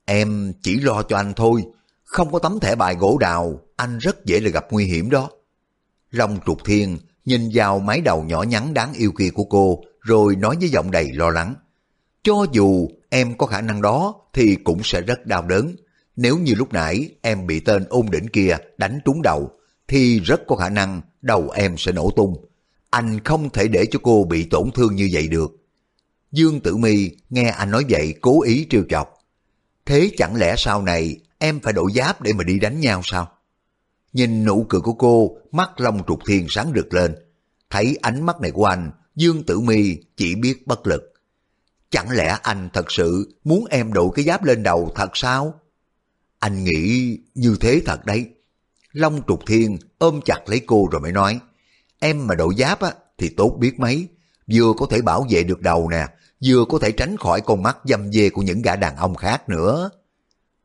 Em chỉ lo cho anh thôi, không có tấm thẻ bài gỗ đào, anh rất dễ là gặp nguy hiểm đó. Long trục thiên nhìn vào mái đầu nhỏ nhắn đáng yêu kia của cô, rồi nói với giọng đầy lo lắng. Cho dù em có khả năng đó thì cũng sẽ rất đau đớn. Nếu như lúc nãy em bị tên ôn đỉnh kia đánh trúng đầu, thì rất có khả năng đầu em sẽ nổ tung. Anh không thể để cho cô bị tổn thương như vậy được. Dương Tử Mi nghe anh nói vậy cố ý trêu chọc. Thế chẳng lẽ sau này em phải đổi giáp để mà đi đánh nhau sao? Nhìn nụ cười của cô, mắt Long Trục Thiên sáng rực lên. Thấy ánh mắt này của anh, Dương Tử Mi chỉ biết bất lực. Chẳng lẽ anh thật sự muốn em đội cái giáp lên đầu thật sao? Anh nghĩ như thế thật đấy. Long trục thiên ôm chặt lấy cô rồi mới nói, em mà đội giáp á, thì tốt biết mấy, vừa có thể bảo vệ được đầu nè, vừa có thể tránh khỏi con mắt dâm dê của những gã đàn ông khác nữa.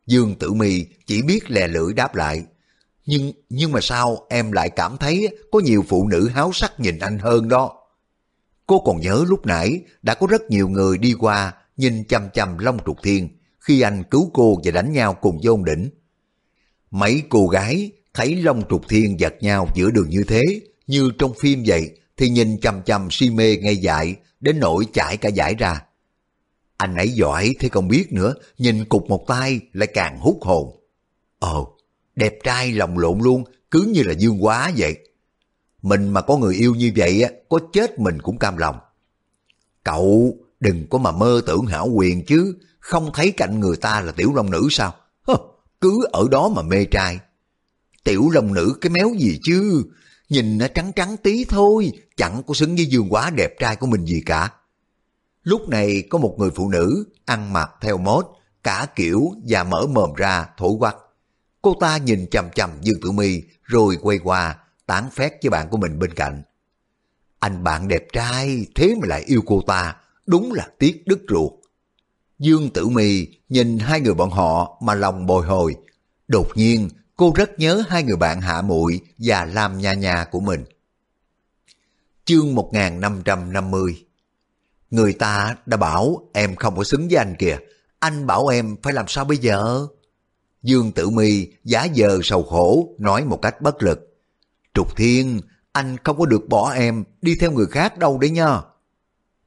Dương Tử Mi chỉ biết lè lưỡi đáp lại, nhưng nhưng mà sao em lại cảm thấy có nhiều phụ nữ háo sắc nhìn anh hơn đó. Cô còn nhớ lúc nãy đã có rất nhiều người đi qua nhìn chăm chăm Long Trục Thiên khi anh cứu cô và đánh nhau cùng với ông Đỉnh. Mấy cô gái thấy Long Trục Thiên giật nhau giữa đường như thế, như trong phim vậy, thì nhìn chăm chăm si mê ngay dại, đến nỗi chảy cả giải ra. Anh ấy giỏi thế không biết nữa, nhìn cục một tay lại càng hút hồn. Ồ, đẹp trai lòng lộn luôn, cứ như là dương quá vậy. Mình mà có người yêu như vậy, có chết mình cũng cam lòng. Cậu đừng có mà mơ tưởng hảo quyền chứ, không thấy cạnh người ta là tiểu long nữ sao? Hơ, cứ ở đó mà mê trai. Tiểu long nữ cái méo gì chứ, nhìn nó trắng trắng tí thôi, chẳng có xứng với dương quá đẹp trai của mình gì cả. Lúc này có một người phụ nữ ăn mặc theo mốt, cả kiểu và mở mồm ra thổi quắc. Cô ta nhìn chầm chầm Dương Tử Mi rồi quay qua tán phét với bạn của mình bên cạnh. Anh bạn đẹp trai thế mà lại yêu cô ta, đúng là tiếc đứt ruột. Dương Tử Mi nhìn hai người bọn họ mà lòng bồi hồi. Đột nhiên cô rất nhớ hai người bạn Hạ Muội và Lam Nha Nha của mình. Chương 1550 Người ta đã bảo em không có xứng với anh kìa, anh bảo em phải làm sao bây giờ? Dương Tử Mi giá giờ sầu khổ nói một cách bất lực. Trục Thiên, anh không có được bỏ em đi theo người khác đâu đấy nha.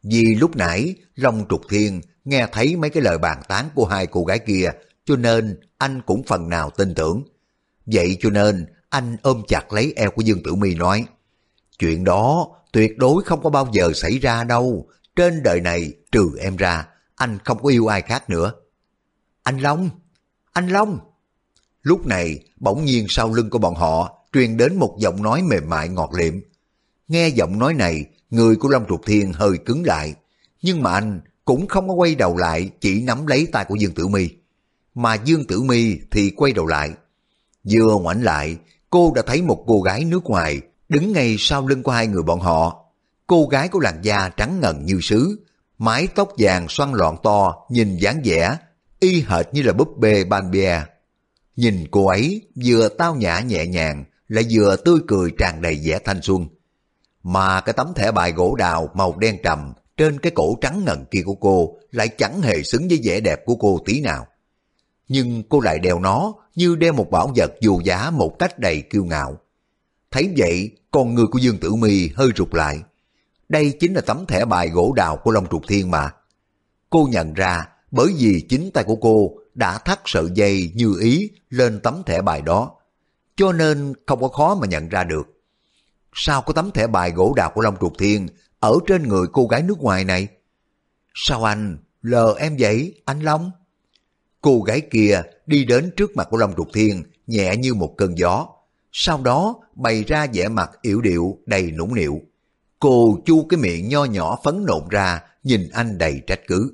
Vì lúc nãy Long Trục Thiên nghe thấy mấy cái lời bàn tán của hai cô gái kia cho nên anh cũng phần nào tin tưởng. Vậy cho nên anh ôm chặt lấy eo của Dương Tử Mi nói Chuyện đó tuyệt đối không có bao giờ xảy ra đâu. Trên đời này trừ em ra anh không có yêu ai khác nữa. Anh Long! Anh Long! Lúc này bỗng nhiên sau lưng của bọn họ truyền đến một giọng nói mềm mại ngọt liệm. Nghe giọng nói này, người của Long Trục Thiên hơi cứng lại. Nhưng mà anh cũng không có quay đầu lại chỉ nắm lấy tay của Dương Tử Mi Mà Dương Tử Mi thì quay đầu lại. Vừa ngoảnh lại, cô đã thấy một cô gái nước ngoài đứng ngay sau lưng của hai người bọn họ. Cô gái có làn da trắng ngần như sứ, mái tóc vàng xoăn lọn to, nhìn dáng vẻ, y hệt như là búp bê Banbia. Nhìn cô ấy vừa tao nhã nhẹ nhàng, lại vừa tươi cười tràn đầy vẻ thanh xuân. Mà cái tấm thẻ bài gỗ đào màu đen trầm trên cái cổ trắng ngần kia của cô lại chẳng hề xứng với vẻ đẹp của cô tí nào. Nhưng cô lại đeo nó như đeo một bảo vật dù giá một cách đầy kiêu ngạo. Thấy vậy, con người của Dương Tử Mi hơi rụt lại. Đây chính là tấm thẻ bài gỗ đào của Long Trục Thiên mà. Cô nhận ra bởi vì chính tay của cô đã thắt sợi dây như ý lên tấm thẻ bài đó, cho nên không có khó mà nhận ra được. Sao có tấm thẻ bài gỗ đào của Long Trục Thiên ở trên người cô gái nước ngoài này? Sao anh lờ em vậy, anh Long? Cô gái kia đi đến trước mặt của Long Trục Thiên nhẹ như một cơn gió, sau đó bày ra vẻ mặt yểu điệu đầy nũng nịu. Cô chu cái miệng nho nhỏ phấn nộn ra nhìn anh đầy trách cứ.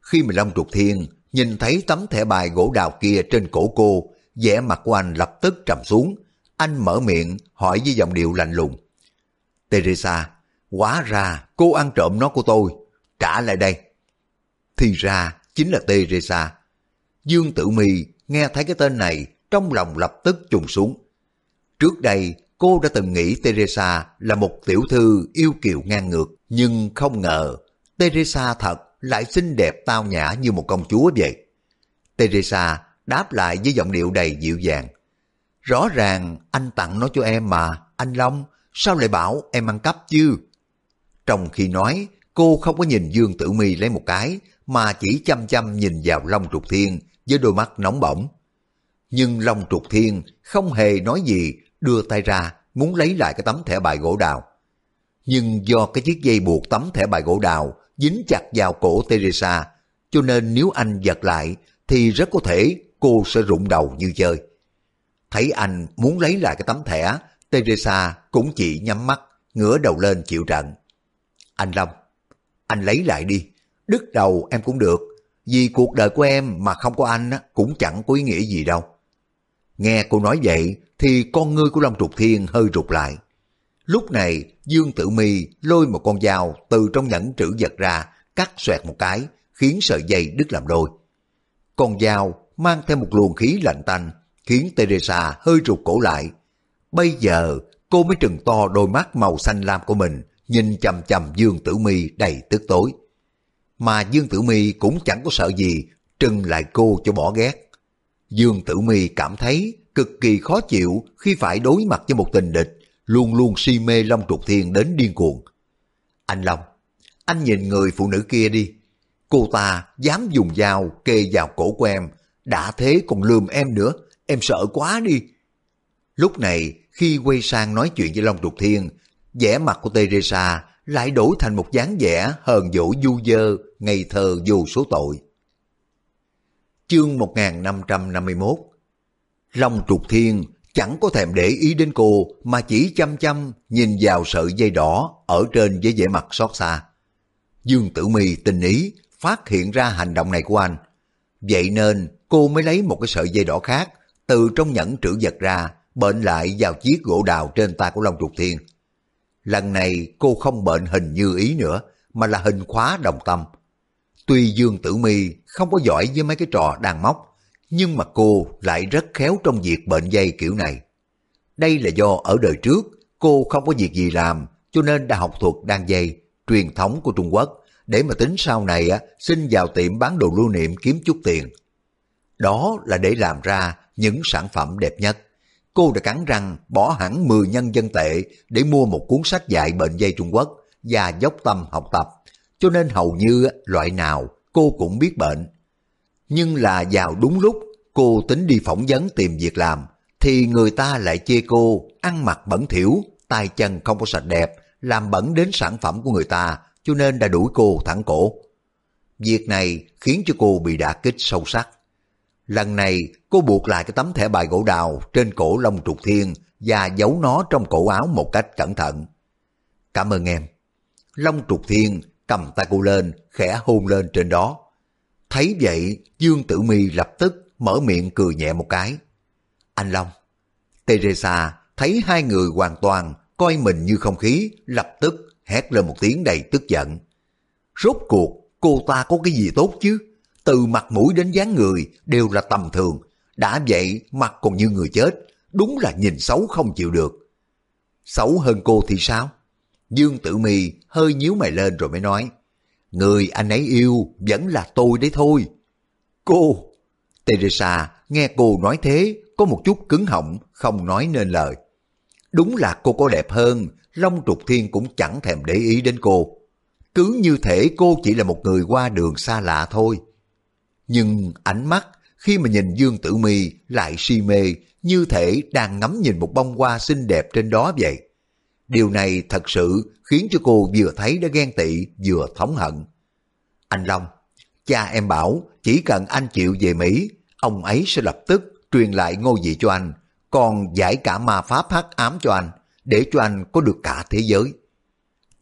Khi mà Long Trục Thiên nhìn thấy tấm thẻ bài gỗ đào kia trên cổ cô, vẻ mặt của anh lập tức trầm xuống. Anh mở miệng hỏi với giọng điệu lạnh lùng. Teresa, quá ra cô ăn trộm nó của tôi, trả lại đây. Thì ra chính là Teresa. Dương Tử Mi nghe thấy cái tên này trong lòng lập tức trùng xuống. Trước đây cô đã từng nghĩ Teresa là một tiểu thư yêu kiều ngang ngược, nhưng không ngờ Teresa thật lại xinh đẹp tao nhã như một công chúa vậy. Teresa đáp lại với giọng điệu đầy dịu dàng. Rõ ràng anh tặng nó cho em mà, anh Long, sao lại bảo em ăn cắp chứ? Trong khi nói, cô không có nhìn Dương Tử Mi lấy một cái, mà chỉ chăm chăm nhìn vào Long Trục Thiên với đôi mắt nóng bỏng. Nhưng Long Trục Thiên không hề nói gì, đưa tay ra, muốn lấy lại cái tấm thẻ bài gỗ đào. Nhưng do cái chiếc dây buộc tấm thẻ bài gỗ đào dính chặt vào cổ Teresa, cho nên nếu anh giật lại thì rất có thể cô sẽ rụng đầu như chơi. Thấy anh muốn lấy lại cái tấm thẻ, Teresa cũng chỉ nhắm mắt, ngửa đầu lên chịu trận. Anh Long, anh lấy lại đi, đứt đầu em cũng được, vì cuộc đời của em mà không có anh cũng chẳng có ý nghĩa gì đâu. Nghe cô nói vậy thì con ngươi của Long Trục Thiên hơi rụt lại. Lúc này Dương Tử Mi lôi một con dao từ trong nhẫn trữ vật ra, cắt xoẹt một cái, khiến sợi dây đứt làm đôi. Con dao mang theo một luồng khí lạnh tanh, khiến Teresa hơi rụt cổ lại. Bây giờ cô mới trừng to đôi mắt màu xanh lam của mình, nhìn chầm chầm Dương Tử Mi đầy tức tối. Mà Dương Tử Mi cũng chẳng có sợ gì, trừng lại cô cho bỏ ghét. Dương Tử Mi cảm thấy cực kỳ khó chịu khi phải đối mặt với một tình địch, luôn luôn si mê Long Trục Thiên đến điên cuồng. Anh Long, anh nhìn người phụ nữ kia đi. Cô ta dám dùng dao kê vào cổ của em, đã thế còn lườm em nữa, em sợ quá đi. Lúc này, khi quay sang nói chuyện với Long Trục Thiên, vẻ mặt của Teresa lại đổi thành một dáng vẻ hờn dỗi du dơ, ngây thơ vô số tội. Chương 1551 Long Trục Thiên chẳng có thèm để ý đến cô mà chỉ chăm chăm nhìn vào sợi dây đỏ ở trên với vẻ mặt xót xa. Dương Tử Mi tình ý phát hiện ra hành động này của anh. Vậy nên cô mới lấy một cái sợi dây đỏ khác từ trong nhẫn trữ vật ra bệnh lại vào chiếc gỗ đào trên tay của Long Trục Thiên. Lần này cô không bệnh hình như ý nữa, mà là hình khóa đồng tâm. Tuy Dương Tử Mi không có giỏi với mấy cái trò đàn móc nhưng mà cô lại rất khéo trong việc bệnh dây kiểu này. Đây là do ở đời trước cô không có việc gì làm cho nên đã học thuật đan dây truyền thống của Trung Quốc để mà tính sau này á, xin vào tiệm bán đồ lưu niệm kiếm chút tiền. Đó là để làm ra những sản phẩm đẹp nhất. Cô đã cắn răng bỏ hẳn 10 nhân dân tệ để mua một cuốn sách dạy bệnh dây Trung Quốc và dốc tâm học tập, cho nên hầu như loại nào cô cũng biết bệnh. Nhưng là vào đúng lúc cô tính đi phỏng vấn tìm việc làm, thì người ta lại chê cô ăn mặc bẩn thỉu, tay chân không có sạch đẹp, làm bẩn đến sản phẩm của người ta, cho nên đã đuổi cô thẳng cổ. Việc này khiến cho cô bị đả kích sâu sắc. Lần này cô buộc lại cái tấm thẻ bài gỗ đào trên cổ Long Trục Thiên và giấu nó trong cổ áo một cách cẩn thận. Cảm ơn em. Long Trục Thiên cầm tay cô lên, khẽ hôn lên trên đó. Thấy vậy, Dương Tử Mi lập tức mở miệng cười nhẹ một cái. Anh Long. Teresa thấy hai người hoàn toàn coi mình như không khí, lập tức hét lên một tiếng đầy tức giận. Rốt cuộc, cô ta có cái gì tốt chứ? Từ mặt mũi đến dáng người đều là tầm thường. Đã vậy, mặt còn như người chết. Đúng là nhìn xấu không chịu được. Xấu hơn cô thì sao? Dương Tử Mi hơi nhíu mày lên rồi mới nói. Người anh ấy yêu vẫn là tôi đấy thôi. Cô! Teresa nghe cô nói thế, có một chút cứng họng, không nói nên lời. Đúng là cô có đẹp hơn, Long Trục Thiên cũng chẳng thèm để ý đến cô. Cứ như thể cô chỉ là một người qua đường xa lạ thôi. Nhưng ánh mắt khi mà nhìn Dương Tử Mi lại si mê như thể đang ngắm nhìn một bông hoa xinh đẹp trên đó vậy. Điều này thật sự khiến cho cô vừa thấy đã ghen tị vừa thống hận. Anh Long, cha em bảo chỉ cần anh chịu về Mỹ, ông ấy sẽ lập tức truyền lại ngôi vị cho anh, còn giải cả ma pháp hắc ám cho anh, để cho anh có được cả thế giới.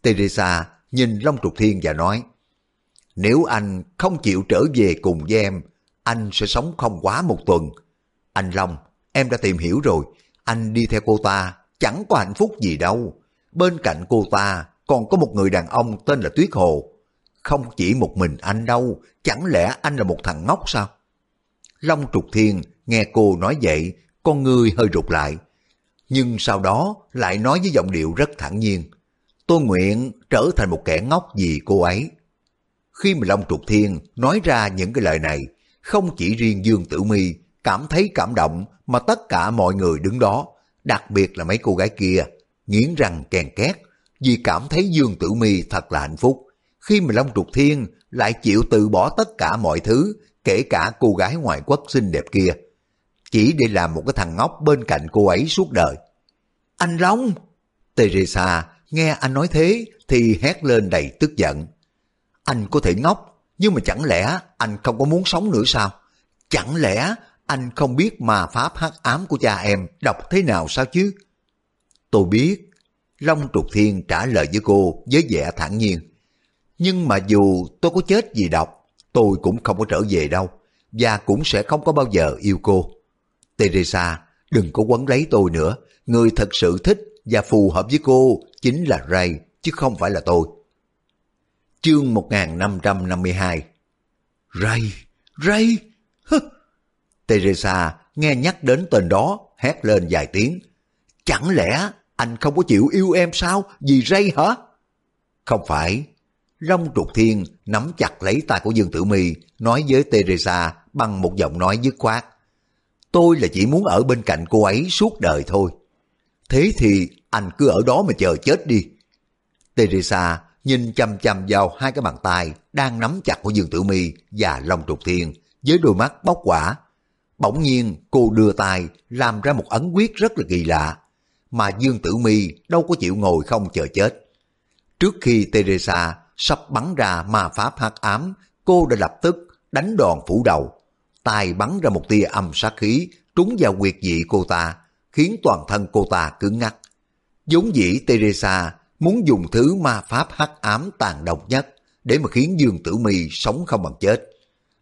Teresa nhìn Long Trục Thiên và nói, nếu anh không chịu trở về cùng với em, anh sẽ sống không quá một tuần. Anh Long, em đã tìm hiểu rồi, anh đi theo cô ta chẳng có hạnh phúc gì đâu. Bên cạnh cô ta còn có một người đàn ông tên là Tuyết Hồ. Không chỉ một mình anh đâu, chẳng lẽ anh là một thằng ngốc sao? Long Trục Thiên nghe cô nói vậy, con người hơi rụt lại. Nhưng sau đó lại nói với giọng điệu rất thẳng nhiên. Tôi nguyện trở thành một kẻ ngốc vì cô ấy. Khi mà Long Trục Thiên nói ra những cái lời này, không chỉ riêng Dương Tử Mi cảm thấy cảm động mà tất cả mọi người đứng đó, đặc biệt là mấy cô gái kia, nghiến răng kèn két vì cảm thấy Dương Tử Mi thật là hạnh phúc. Khi mà Long Trục Thiên lại chịu từ bỏ tất cả mọi thứ, kể cả cô gái ngoại quốc xinh đẹp kia, chỉ để làm một cái thằng ngốc bên cạnh cô ấy suốt đời. Anh Long! Teresa nghe anh nói thế thì hét lên đầy tức giận. Anh có thể ngốc, nhưng mà chẳng lẽ anh không có muốn sống nữa sao? Chẳng lẽ anh không biết mà pháp hắc ám của cha em đọc thế nào sao chứ? Tôi biết. Long Trục Thiên trả lời với cô với vẻ thản nhiên. Nhưng mà dù tôi có chết gì đọc, tôi cũng không có trở về đâu, và cũng sẽ không có bao giờ yêu cô. Teresa, đừng có quấn lấy tôi nữa, người thật sự thích và phù hợp với cô chính là Ray, chứ không phải là tôi. Chương 1552 Ray, Ray, hứ. Teresa nghe nhắc đến tên đó, hét lên vài tiếng. Chẳng lẽ anh không có chịu yêu em sao? Vì Ray hả? Không phải. Long trục thiên nắm chặt lấy tay của Dương Tử Mi, nói với Teresa bằng một giọng nói dứt khoát. Tôi là chỉ muốn ở bên cạnh cô ấy suốt đời thôi. Thế thì anh cứ ở đó mà chờ chết đi. Teresa nhìn chăm chăm vào hai cái bàn tay đang nắm chặt của Dương Tử Mi và Long Trục Thiên với đôi mắt bốc quả. Bỗng nhiên cô đưa tay làm ra một ấn quyết rất là kỳ lạ mà Dương Tử Mi đâu có chịu ngồi không chờ chết. Trước khi Teresa sắp bắn ra ma pháp hắc ám, cô đã lập tức đánh đòn phủ đầu. Tài bắn ra một tia âm sát khí trúng vào quyệt dị cô ta, khiến toàn thân cô ta cứng ngắc. Giống dĩ Teresa muốn dùng thứ ma pháp hắc ám tàn độc nhất để mà khiến Dương Tử Mi sống không bằng chết.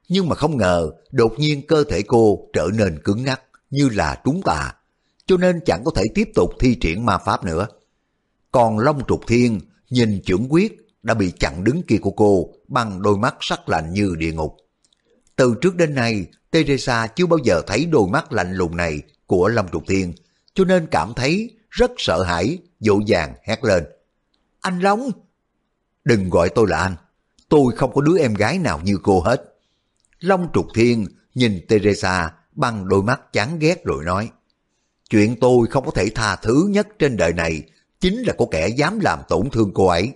Nhưng mà không ngờ đột nhiên cơ thể cô trở nên cứng ngắc như là trúng tà, cho nên chẳng có thể tiếp tục thi triển ma pháp nữa. Còn Long Trục Thiên nhìn trưởng quyết đã bị chặn đứng kia của cô bằng đôi mắt sắc lạnh như địa ngục. Từ trước đến nay, Teresa chưa bao giờ thấy đôi mắt lạnh lùng này của Long Trục Thiên, cho nên cảm thấy rất sợ hãi, dỗ dàng hét lên. Anh Long! Đừng gọi tôi là anh, tôi không có đứa em gái nào như cô hết. Long Trục Thiên nhìn Teresa bằng đôi mắt chán ghét rồi nói. Chuyện tôi không có thể tha thứ nhất trên đời này chính là có kẻ dám làm tổn thương cô ấy.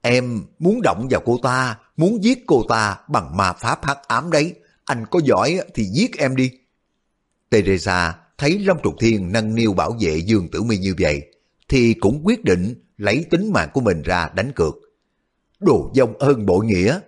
Em muốn động vào cô ta, muốn giết cô ta bằng ma pháp hắc ám đấy. Anh có giỏi thì giết em đi. Teresa thấy Long Trục Thiên nâng niu bảo vệ Dương Tử Mi như vậy, thì cũng quyết định lấy tính mạng của mình ra đánh cược. Đồ dông ơn bội nghĩa,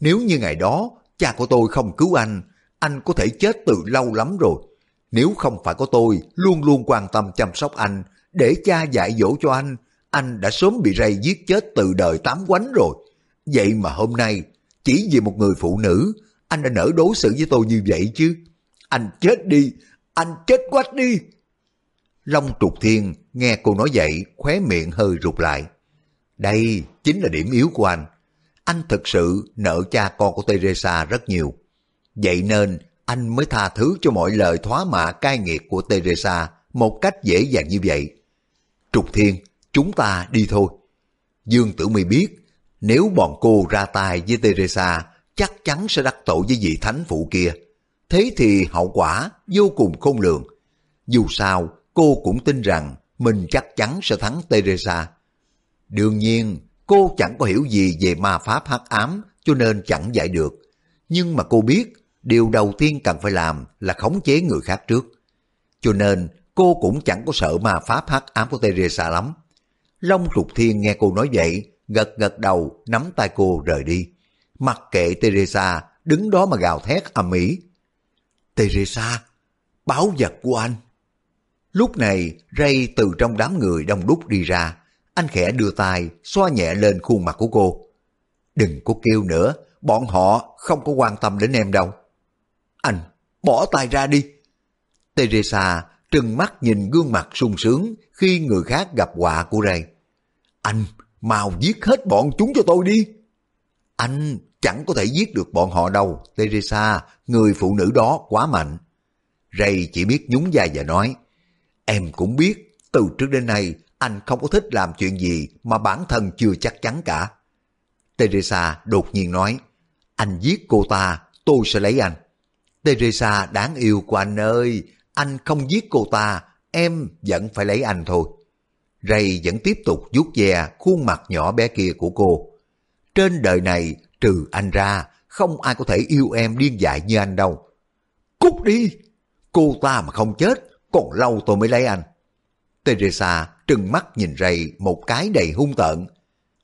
nếu như ngày đó cha của tôi không cứu anh, anh có thể chết từ lâu lắm rồi. Nếu không phải có tôi luôn luôn quan tâm chăm sóc anh, để cha dạy dỗ cho anh, anh đã sớm bị Ray giết chết từ đời tám quánh rồi. Vậy mà hôm nay, chỉ vì một người phụ nữ, anh đã nỡ đối xử với tôi như vậy chứ. Anh chết đi, anh chết quách đi. Long trục thiên nghe cô nói vậy, khóe miệng hơi rụt lại. Đây chính là điểm yếu của anh. Anh thực sự nợ cha con của Teresa rất nhiều. Vậy nên anh mới tha thứ cho mọi lời thoá mạ cai nghiệt của Teresa một cách dễ dàng như vậy. Trục Thiên, chúng ta đi thôi. Dương Tử Mi biết, nếu bọn cô ra tay với Teresa, chắc chắn sẽ đắc tội với vị thánh phụ kia. Thế thì hậu quả vô cùng khôn lường. Dù sao, cô cũng tin rằng mình chắc chắn sẽ thắng Teresa. Đương nhiên, cô chẳng có hiểu gì về ma pháp hắc ám cho nên chẳng giải được. Nhưng mà cô biết, điều đầu tiên cần phải làm là khống chế người khác trước. Cho nên, cô cũng chẳng có sợ ma pháp hắc ám của Teresa lắm. Long Trục Thiên nghe cô nói vậy, gật gật đầu, nắm tay cô rời đi. Mặc kệ Teresa, đứng đó mà gào thét ầm ĩ. Teresa, báo vật của anh. Lúc này, Ray từ trong đám người đông đúc đi ra. Anh khẽ đưa tay, xoa nhẹ lên khuôn mặt của cô. Đừng có kêu nữa, bọn họ không có quan tâm đến em đâu. Anh, bỏ tay ra đi. Teresa trừng mắt nhìn gương mặt sung sướng khi người khác gặp họa của Ray. Anh, mau giết hết bọn chúng cho tôi đi. Anh chẳng có thể giết được bọn họ đâu, Teresa, người phụ nữ đó quá mạnh. Ray chỉ biết nhún vai và nói, em cũng biết, từ trước đến nay anh không có thích làm chuyện gì mà bản thân chưa chắc chắn cả. Teresa đột nhiên nói, anh giết cô ta, tôi sẽ lấy anh. Teresa đáng yêu của anh ơi, anh không giết cô ta, em vẫn phải lấy anh thôi. Ray vẫn tiếp tục vuốt ve khuôn mặt nhỏ bé kia của cô. Trên đời này, trừ anh ra, không ai có thể yêu em điên dại như anh đâu. Cút đi! Cô ta mà không chết, còn lâu tôi mới lấy anh. Teresa trừng mắt nhìn Ray một cái đầy hung tợn.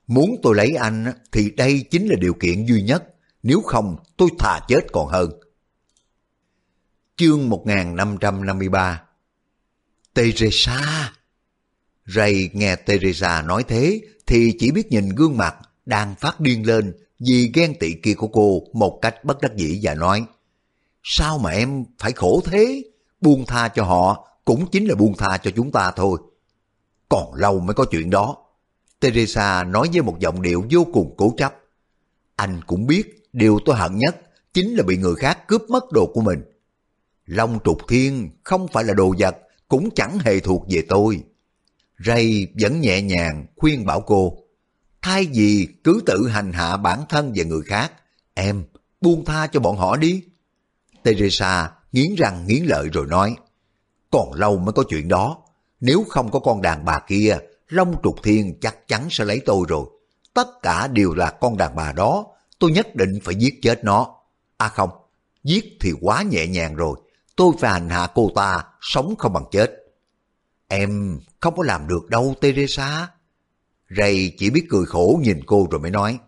Muốn tôi lấy anh thì đây chính là điều kiện duy nhất, nếu không tôi thà chết còn hơn. Chương 1553 Teresa Ray nghe Teresa nói thế thì chỉ biết nhìn gương mặt đang phát điên lên vì ghen tị kia của cô một cách bất đắc dĩ và nói, Sao mà em phải khổ thế? Buông tha cho họ cũng chính là buông tha cho chúng ta thôi. Còn lâu mới có chuyện đó. Teresa nói với một giọng điệu vô cùng cố chấp. Anh cũng biết điều tôi hận nhất chính là bị người khác cướp mất đồ của mình. Long trục thiên không phải là đồ vật, cũng chẳng hề thuộc về tôi. Ray vẫn nhẹ nhàng khuyên bảo cô, thay vì cứ tự hành hạ bản thân và người khác, em buông tha cho bọn họ đi. Teresa nghiến răng nghiến lợi rồi nói, còn lâu mới có chuyện đó, nếu không có con đàn bà kia, Long Trục Thiên chắc chắn sẽ lấy tôi rồi. Tất cả đều là con đàn bà đó, tôi nhất định phải giết chết nó. À không, giết thì quá nhẹ nhàng rồi, tôi phải hành hạ cô ta, sống không bằng chết. Em không có làm được đâu Teresa. Ray chỉ biết cười khổ nhìn cô rồi mới nói.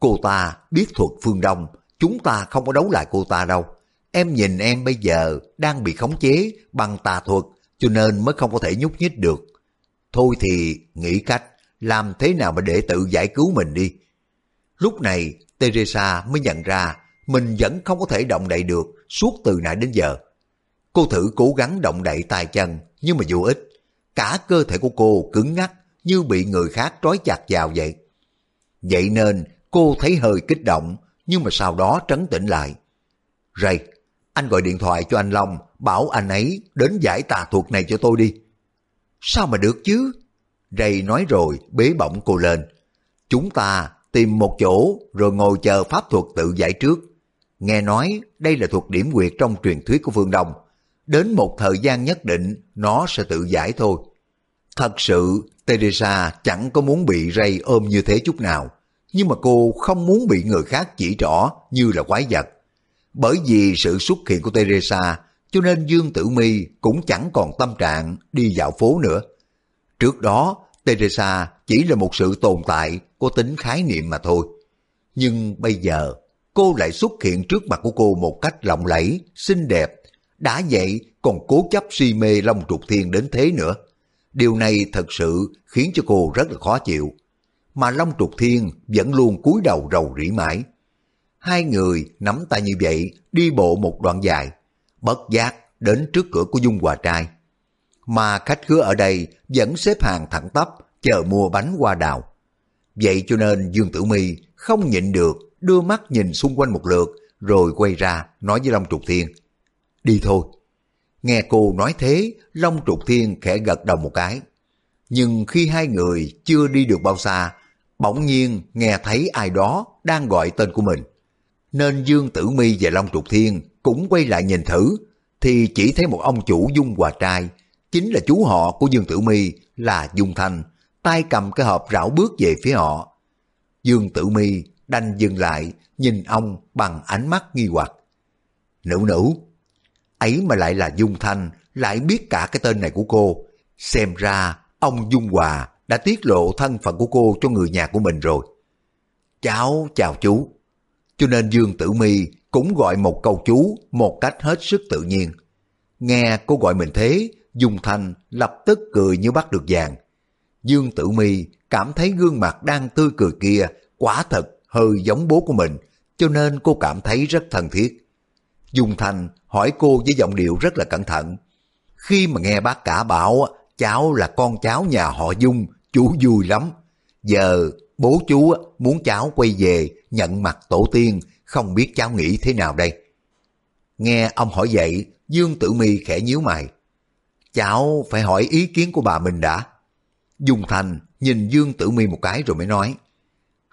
Cô ta biết thuật phương Đông, chúng ta không có đấu lại cô ta đâu. Em nhìn em bây giờ đang bị khống chế bằng tà thuật cho nên mới không có thể nhúc nhích được. Thôi thì nghĩ cách làm thế nào mà để tự giải cứu mình đi. Lúc này Teresa mới nhận ra mình vẫn không có thể động đậy được suốt từ nãy đến giờ. Cô thử cố gắng động đậy tay chân nhưng mà vô ích. Cả cơ thể của cô cứng ngắc như bị người khác trói chặt vào vậy. Vậy nên cô thấy hơi kích động nhưng mà sau đó trấn tĩnh lại. Ray, anh gọi điện thoại cho anh Long bảo anh ấy đến giải tà thuật này cho tôi đi. Sao mà được chứ? Ray nói rồi bế bỏng cô lên. Chúng ta tìm một chỗ rồi ngồi chờ pháp thuật tự giải trước. Nghe nói đây là thuộc điểm quyệt trong truyền thuyết của phương Đông. Đến một thời gian nhất định nó sẽ tự giải thôi. Thật sự Teresa chẳng có muốn bị Ray ôm như thế chút nào. Nhưng mà cô không muốn bị người khác chỉ trỏ như là quái vật. Bởi vì sự xuất hiện của Teresa cho nên Dương Tử Mi cũng chẳng còn tâm trạng đi dạo phố nữa. Trước đó, Teresa chỉ là một sự tồn tại có tính khái niệm mà thôi. Nhưng bây giờ, cô lại xuất hiện trước mặt của cô một cách lộng lẫy, xinh đẹp. Đã vậy còn cố chấp si mê Long Trục Thiên đến thế nữa. Điều này thật sự khiến cho cô rất là khó chịu. Mà Long Trục Thiên vẫn luôn cúi đầu rầu rĩ mãi. Hai người nắm tay như vậy đi bộ một đoạn dài, bất giác đến trước cửa của Dung Hòa Trai. Mà khách khứa ở đây vẫn xếp hàng thẳng tắp chờ mua bánh hoa đào. Vậy cho nên Dương Tử Mi không nhịn được đưa mắt nhìn xung quanh một lượt rồi quay ra nói với Long Trục Thiên. Đi thôi. Nghe cô nói thế, Long Trục Thiên khẽ gật đầu một cái. Nhưng khi hai người chưa đi được bao xa, bỗng nhiên nghe thấy ai đó đang gọi tên của mình. Nên Dương Tử Mi và Long Trục Thiên cũng quay lại nhìn thử, thì chỉ thấy một ông chủ Dung Hòa Trai, chính là chú họ của Dương Tử Mi là Dung Thanh, tay cầm cái hộp rảo bước về phía họ. Dương Tử Mi đành dừng lại, nhìn ông bằng ánh mắt nghi hoặc. Nữ nữ, ấy mà lại là Dung Thanh, lại biết cả cái tên này của cô. Xem ra ông Dung Hòa đã tiết lộ thân phận của cô cho người nhà của mình rồi. Cháu chào chú. Cho nên Dương Tử Mi cũng gọi một câu chú một cách hết sức tự nhiên. Nghe cô gọi mình thế, Dung Thanh lập tức cười như bắt được vàng. Dương Tử Mi cảm thấy gương mặt đang tươi cười kia quả thật hơi giống bố của mình, cho nên cô cảm thấy rất thân thiết. Dung Thành hỏi cô với giọng điệu rất là cẩn thận. Khi mà nghe bác cả bảo cháu là con cháu nhà họ Dung, chú vui lắm. Giờ bố chú muốn cháu quay về nhận mặt tổ tiên, không biết cháu nghĩ thế nào đây? Nghe ông hỏi vậy, Dương Tử Mi khẽ nhíu mày. Cháu phải hỏi ý kiến của bà mình đã. Dung Thành nhìn Dương Tử Mi một cái rồi mới nói.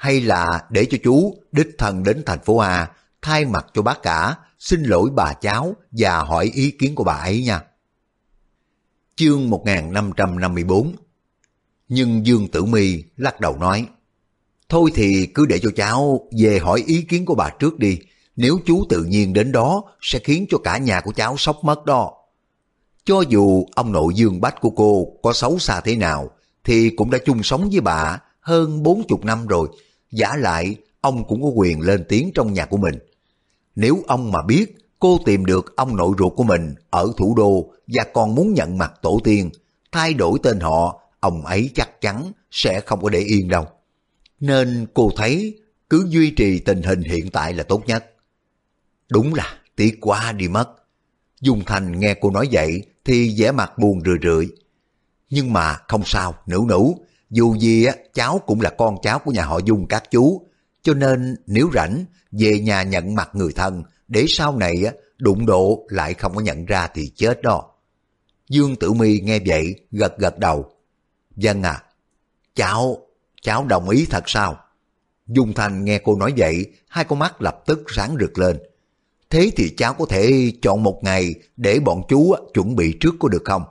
Hay là để cho chú, đích thân đến thành phố A, thay mặt cho bác cả, xin lỗi bà cháu và hỏi ý kiến của bà ấy nha. Chương 1554 Nhưng Dương Tử Mi lắc đầu nói, Thôi thì cứ để cho cháu về hỏi ý kiến của bà trước đi. Nếu chú tự nhiên đến đó, sẽ khiến cho cả nhà của cháu sốc mất đó. Cho dù ông nội Dương Bách của cô có xấu xa thế nào, thì cũng đã chung sống với bà hơn bốn chục năm rồi. Giả lại ông cũng có quyền lên tiếng trong nhà của mình. Nếu ông mà biết cô tìm được ông nội ruột của mình ở thủ đô và còn muốn nhận mặt tổ tiên, thay đổi tên họ, ông ấy chắc chắn sẽ không có để yên đâu. Nên cô thấy cứ duy trì tình hình hiện tại là tốt nhất. Đúng là tiếc quá đi mất. Dung Thành nghe cô nói vậy thì vẻ mặt buồn rười rượi. Nhưng mà không sao, nữ nữ, dù gì á, cháu cũng là con cháu của nhà họ Dung các chú, cho nên nếu rảnh, về nhà nhận mặt người thân, để sau này á, đụng độ lại không có nhận ra thì chết đó. Dương Tử Mi nghe vậy, gật gật đầu. Dân vâng à, cháu, cháu đồng ý thật sao? Dung Thành nghe cô nói vậy, hai con mắt lập tức sáng rực lên. Thế thì cháu có thể chọn một ngày để bọn chú chuẩn bị trước có được không?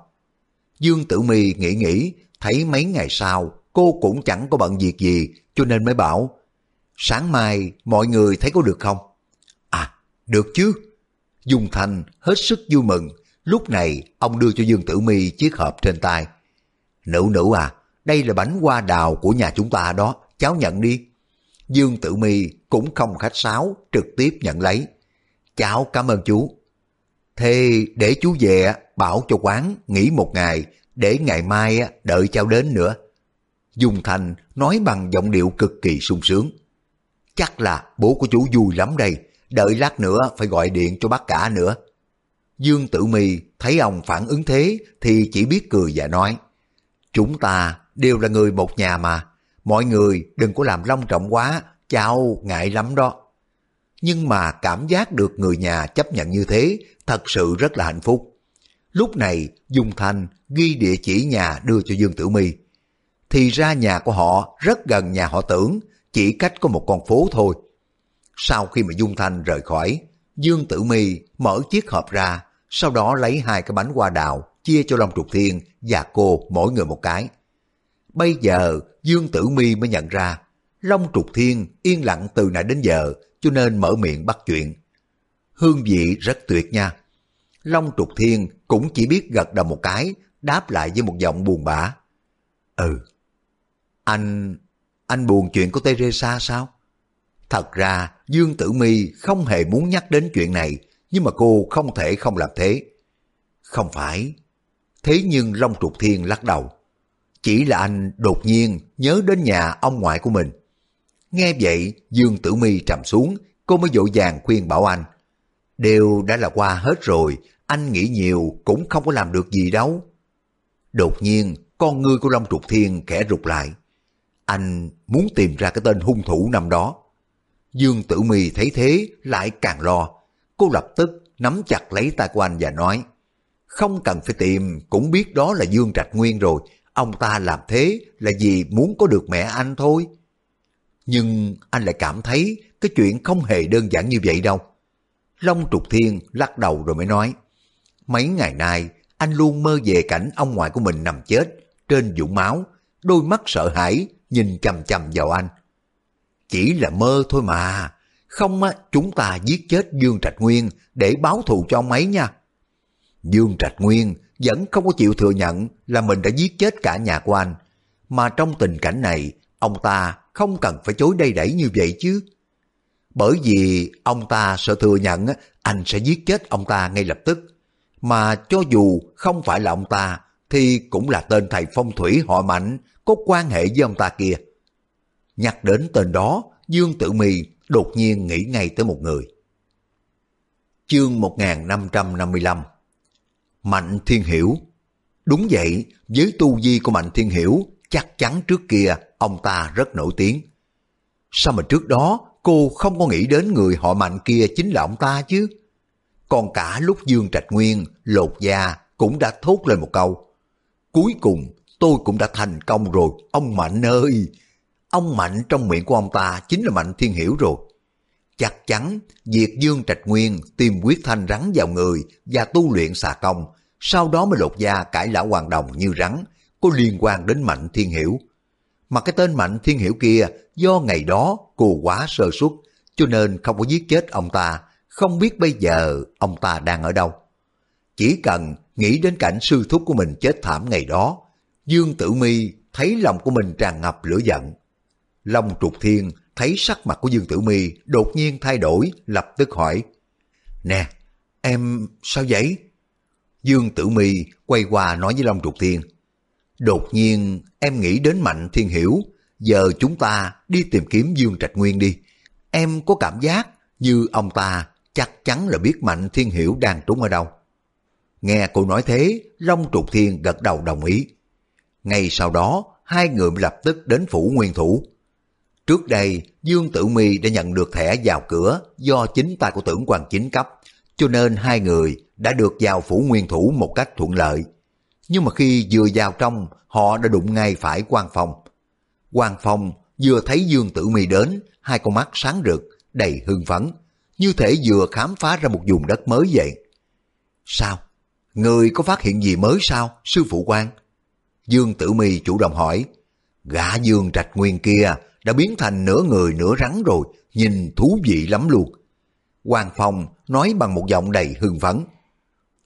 Dương Tử Mi nghĩ nghĩ, thấy mấy ngày sau cô cũng chẳng có bận việc gì cho nên mới bảo sáng mai mọi người thấy có được không? À, được chứ. Dung Thành hết sức vui mừng. Lúc này ông đưa cho Dương Tử Mi chiếc hộp trên tay. Nữ nữ à, đây là bánh hoa đào của nhà chúng ta đó, cháu nhận đi. Dương Tử Mi cũng không khách sáo, trực tiếp nhận lấy. Cháu cảm ơn chú. Thế để chú về bảo cho quán nghỉ một ngày để ngày mai đợi cháu đến nữa. Dung Thành nói bằng giọng điệu cực kỳ sung sướng. Chắc là bố của chú vui lắm đây, đợi lát nữa phải gọi điện cho bác cả nữa. Dương Tử Mi thấy ông phản ứng thế thì chỉ biết cười và nói, chúng ta đều là người một nhà mà, mọi người đừng có làm long trọng quá, cháu ngại lắm đó. Nhưng mà cảm giác được người nhà chấp nhận như thế thật sự rất là hạnh phúc. Lúc này Dung Thanh ghi địa chỉ nhà đưa cho Dương Tử Mi. Thì ra nhà của họ rất gần nhà họ tưởng, chỉ cách có một con phố thôi. Sau khi mà Dung Thanh rời khỏi, Dương Tử Mi mở chiếc hộp ra, sau đó lấy hai cái bánh hoa đào chia cho Long Trục Thiên và cô mỗi người một cái. Bây giờ Dương Tử Mi mới nhận ra Long Trục Thiên yên lặng từ nãy đến giờ cho nên mở miệng bắt chuyện. Hương vị rất tuyệt nha. Long Trục Thiên cũng chỉ biết gật đầu một cái, đáp lại với một giọng buồn bã. Ừ, anh... anh buồn chuyện của Teresa sao? Thật ra, Dương Tử Mi không hề muốn nhắc đến chuyện này, nhưng mà cô không thể không làm thế. Không phải. Thế nhưng Long Trục Thiên lắc đầu. Chỉ là anh đột nhiên nhớ đến nhà ông ngoại của mình. Nghe vậy, Dương Tử Mi trầm xuống, cô mới dội vàng khuyên bảo anh. Đều đã là qua hết rồi, anh nghĩ nhiều cũng không có làm được gì đâu. Đột nhiên, con ngươi của Long Trục Thiên khẽ rụt lại. Anh muốn tìm ra cái tên hung thủ năm đó. Dương Tử Mì thấy thế lại càng lo. Cô lập tức nắm chặt lấy tay của anh và nói Không cần phải tìm, cũng biết đó là Dương Trạch Nguyên rồi. Ông ta làm thế là vì muốn có được mẹ anh thôi. Nhưng anh lại cảm thấy cái chuyện không hề đơn giản như vậy đâu. Long Trục Thiên lắc đầu rồi mới nói Mấy ngày nay anh luôn mơ về cảnh ông ngoại của mình nằm chết trên vũng máu, đôi mắt sợ hãi nhìn chầm chầm vào anh. Chỉ là mơ thôi mà, không á chúng ta giết chết Dương Trạch Nguyên để báo thù cho mấy nha. Dương Trạch Nguyên vẫn không có chịu thừa nhận là mình đã giết chết cả nhà của anh, mà trong tình cảnh này ông ta không cần phải chối đây đẩy như vậy chứ. Bởi vì ông ta sợ thừa nhận anh sẽ giết chết ông ta ngay lập tức, mà cho dù không phải là ông ta thì cũng là tên thầy phong thủy họ mạnh có quan hệ với ông ta kia. Nhắc đến tên đó, Dương Tử mì đột nhiên nghĩ ngay tới một người. Chương 1555 Mạnh Thiên Hiểu Đúng vậy, với tu vi của Mạnh Thiên Hiểu, chắc chắn trước kia ông ta rất nổi tiếng. Sao mà trước đó cô không có nghĩ đến người họ Mạnh kia chính là ông ta chứ? Còn cả lúc Dương Trạch Nguyên, lột da cũng đã thốt lên một câu. Cuối cùng tôi cũng đã thành công rồi, ông Mạnh ơi! Ông Mạnh trong miệng của ông ta chính là Mạnh Thiên Hiểu rồi. Chắc chắn việc Dương Trạch Nguyên tìm quyết thanh rắn vào người và tu luyện xà công, sau đó mới lột da cải lão hoàng đồng như rắn, có liên quan đến Mạnh Thiên Hiểu. Mà cái tên Mạnh Thiên Hiểu kia do ngày đó cô quá sơ suất, cho nên không có giết chết ông ta, không biết bây giờ ông ta đang ở đâu. Chỉ cần nghĩ đến cảnh sư thúc của mình chết thảm ngày đó, Dương Tử Mi thấy lòng của mình tràn ngập lửa giận. Long Trục Thiên thấy sắc mặt của Dương Tử Mi đột nhiên thay đổi, lập tức hỏi. Nè, em sao vậy? Dương Tử Mi quay qua nói với Long Trục Thiên. Đột nhiên em nghĩ đến Mạnh Thiên Hiểu, giờ chúng ta đi tìm kiếm Dương Trạch Nguyên đi. em có cảm giác như ông ta chắc chắn là biết Mạnh Thiên Hiểu đang trốn ở đâu. Nghe cô nói thế, Long Trục Thiên gật đầu đồng ý. Ngay sau đó, hai người lập tức đến phủ nguyên thủ. Trước đây, Dương Tử Mi đã nhận được thẻ vào cửa do chính tay của tưởng quan chính cấp, cho nên hai người đã được vào phủ nguyên thủ một cách thuận lợi. Nhưng mà khi vừa vào trong, họ đã đụng ngay phải quan phòng. Quan phòng vừa thấy Dương Tử Mi đến, hai con mắt sáng rực, đầy hưng phấn, như thể vừa khám phá ra một vùng đất mới vậy. Sao? Người có phát hiện gì mới sao, sư phụ quan? Dương Tử Mi chủ động hỏi. Gã Dương Trạch Nguyên kia đã biến thành nửa người nửa rắn rồi, nhìn thú vị lắm luôn. Hoàng Phong nói bằng một giọng đầy hưng phấn.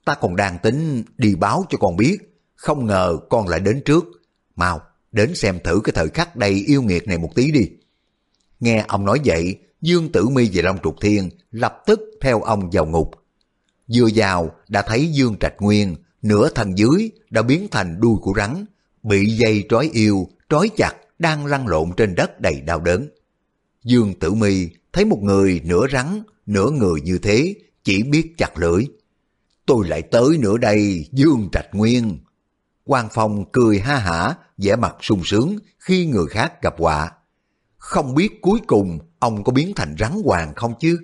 Ta còn đang tính đi báo cho con biết, không ngờ con lại đến trước. Mau, đến xem thử cái thời khắc đầy yêu nghiệt này một tí đi. Nghe ông nói vậy, Dương Tử Mi và Long Trục Thiên lập tức theo ông vào ngục. Vừa vào đã thấy Dương Trạch Nguyên, nửa thân dưới đã biến thành đuôi của rắn, bị dây trói yêu, trói chặt, đang lăn lộn trên đất đầy đau đớn. Dương Tử Mi thấy một người nửa rắn, nửa người như thế, chỉ biết chặt lưỡi. Tôi lại tới nữa đây, Dương Trạch Nguyên. Quan Phong cười ha hả, vẻ mặt sung sướng khi người khác gặp họa. Không biết cuối cùng ông có biến thành rắn hoàng không chứ?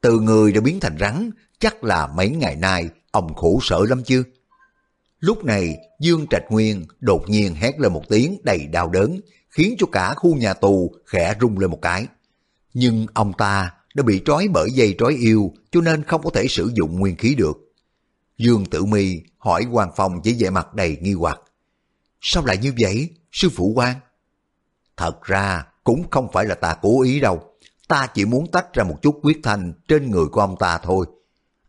Từ người đã biến thành rắn, chắc là mấy ngày nay ông khổ sở lắm chứ? Lúc này, Dương Trạch Nguyên đột nhiên hét lên một tiếng đầy đau đớn, khiến cho cả khu nhà tù khẽ rung lên một cái. Nhưng ông ta đã bị trói bởi dây trói yêu cho nên không có thể sử dụng nguyên khí được. Dương Tử Mi hỏi Hoàng Phong với vẻ mặt đầy nghi hoặc. Sao lại như vậy, sư phụ quan? Thật ra cũng không phải là ta cố ý đâu. Ta chỉ muốn tách ra một chút quyết thanh trên người của ông ta thôi.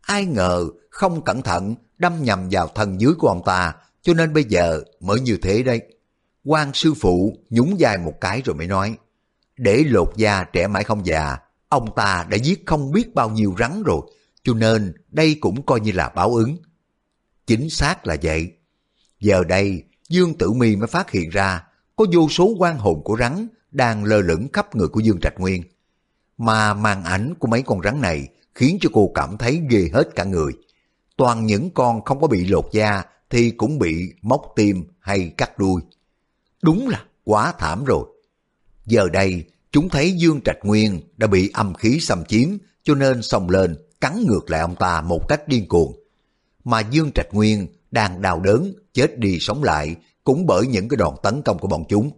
Ai ngờ không cẩn thận đâm nhầm vào thân dưới của ông ta cho nên bây giờ mới như thế đây. quan sư phụ nhún vai một cái rồi mới nói để lột da trẻ mãi không già ông ta đã giết không biết bao nhiêu rắn rồi cho nên đây cũng coi như là báo ứng. Chính xác là vậy. Giờ đây, Dương Tử Mi mới phát hiện ra có vô số quan hồn của rắn đang lơ lửng khắp người của Dương Trạch Nguyên. Mà màn ảnh của mấy con rắn này khiến cho cô cảm thấy ghê hết cả người. Toàn những con không có bị lột da thì cũng bị móc tim hay cắt đuôi. Đúng là quá thảm rồi. Giờ đây, chúng thấy Dương Trạch Nguyên đã bị âm khí xâm chiếm cho nên xông lên cắn ngược lại ông ta một cách điên cuồng. Mà Dương Trạch Nguyên đang đau đớn, chết đi sống lại cũng bởi những cái đòn tấn công của bọn chúng.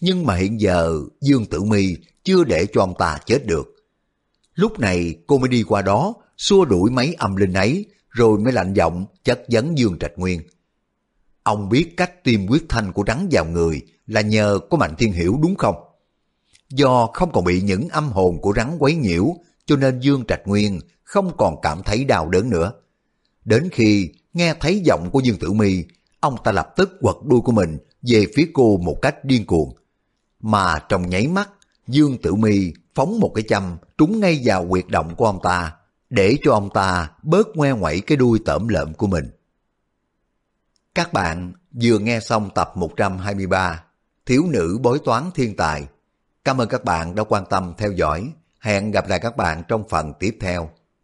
Nhưng mà hiện giờ Dương Tử Mi chưa để cho ông ta chết được. Lúc này cô mới đi qua đó, xua đuổi mấy âm linh ấy, rồi mới lạnh giọng chất vấn Dương Trạch Nguyên. Ông biết cách tiêm huyết thanh của rắn vào người là nhờ có Mạnh Thiên Hiểu đúng không? Do không còn bị những âm hồn của rắn quấy nhiễu, cho nên Dương Trạch Nguyên không còn cảm thấy đau đớn nữa. Đến khi nghe thấy giọng của Dương Tử Mi, ông ta lập tức quật đuôi của mình về phía cô một cách điên cuồng. Mà trong nháy mắt, Dương Tử Mi phóng một cái châm trúng ngay vào quyệt động của ông ta, để cho ông ta bớt ngoe ngoẩy cái đuôi tởm lợm của mình. Các bạn vừa nghe xong tập 123 Thiếu nữ bói toán thiên tài. Cảm ơn các bạn đã quan tâm theo dõi. Hẹn gặp lại các bạn trong phần tiếp theo.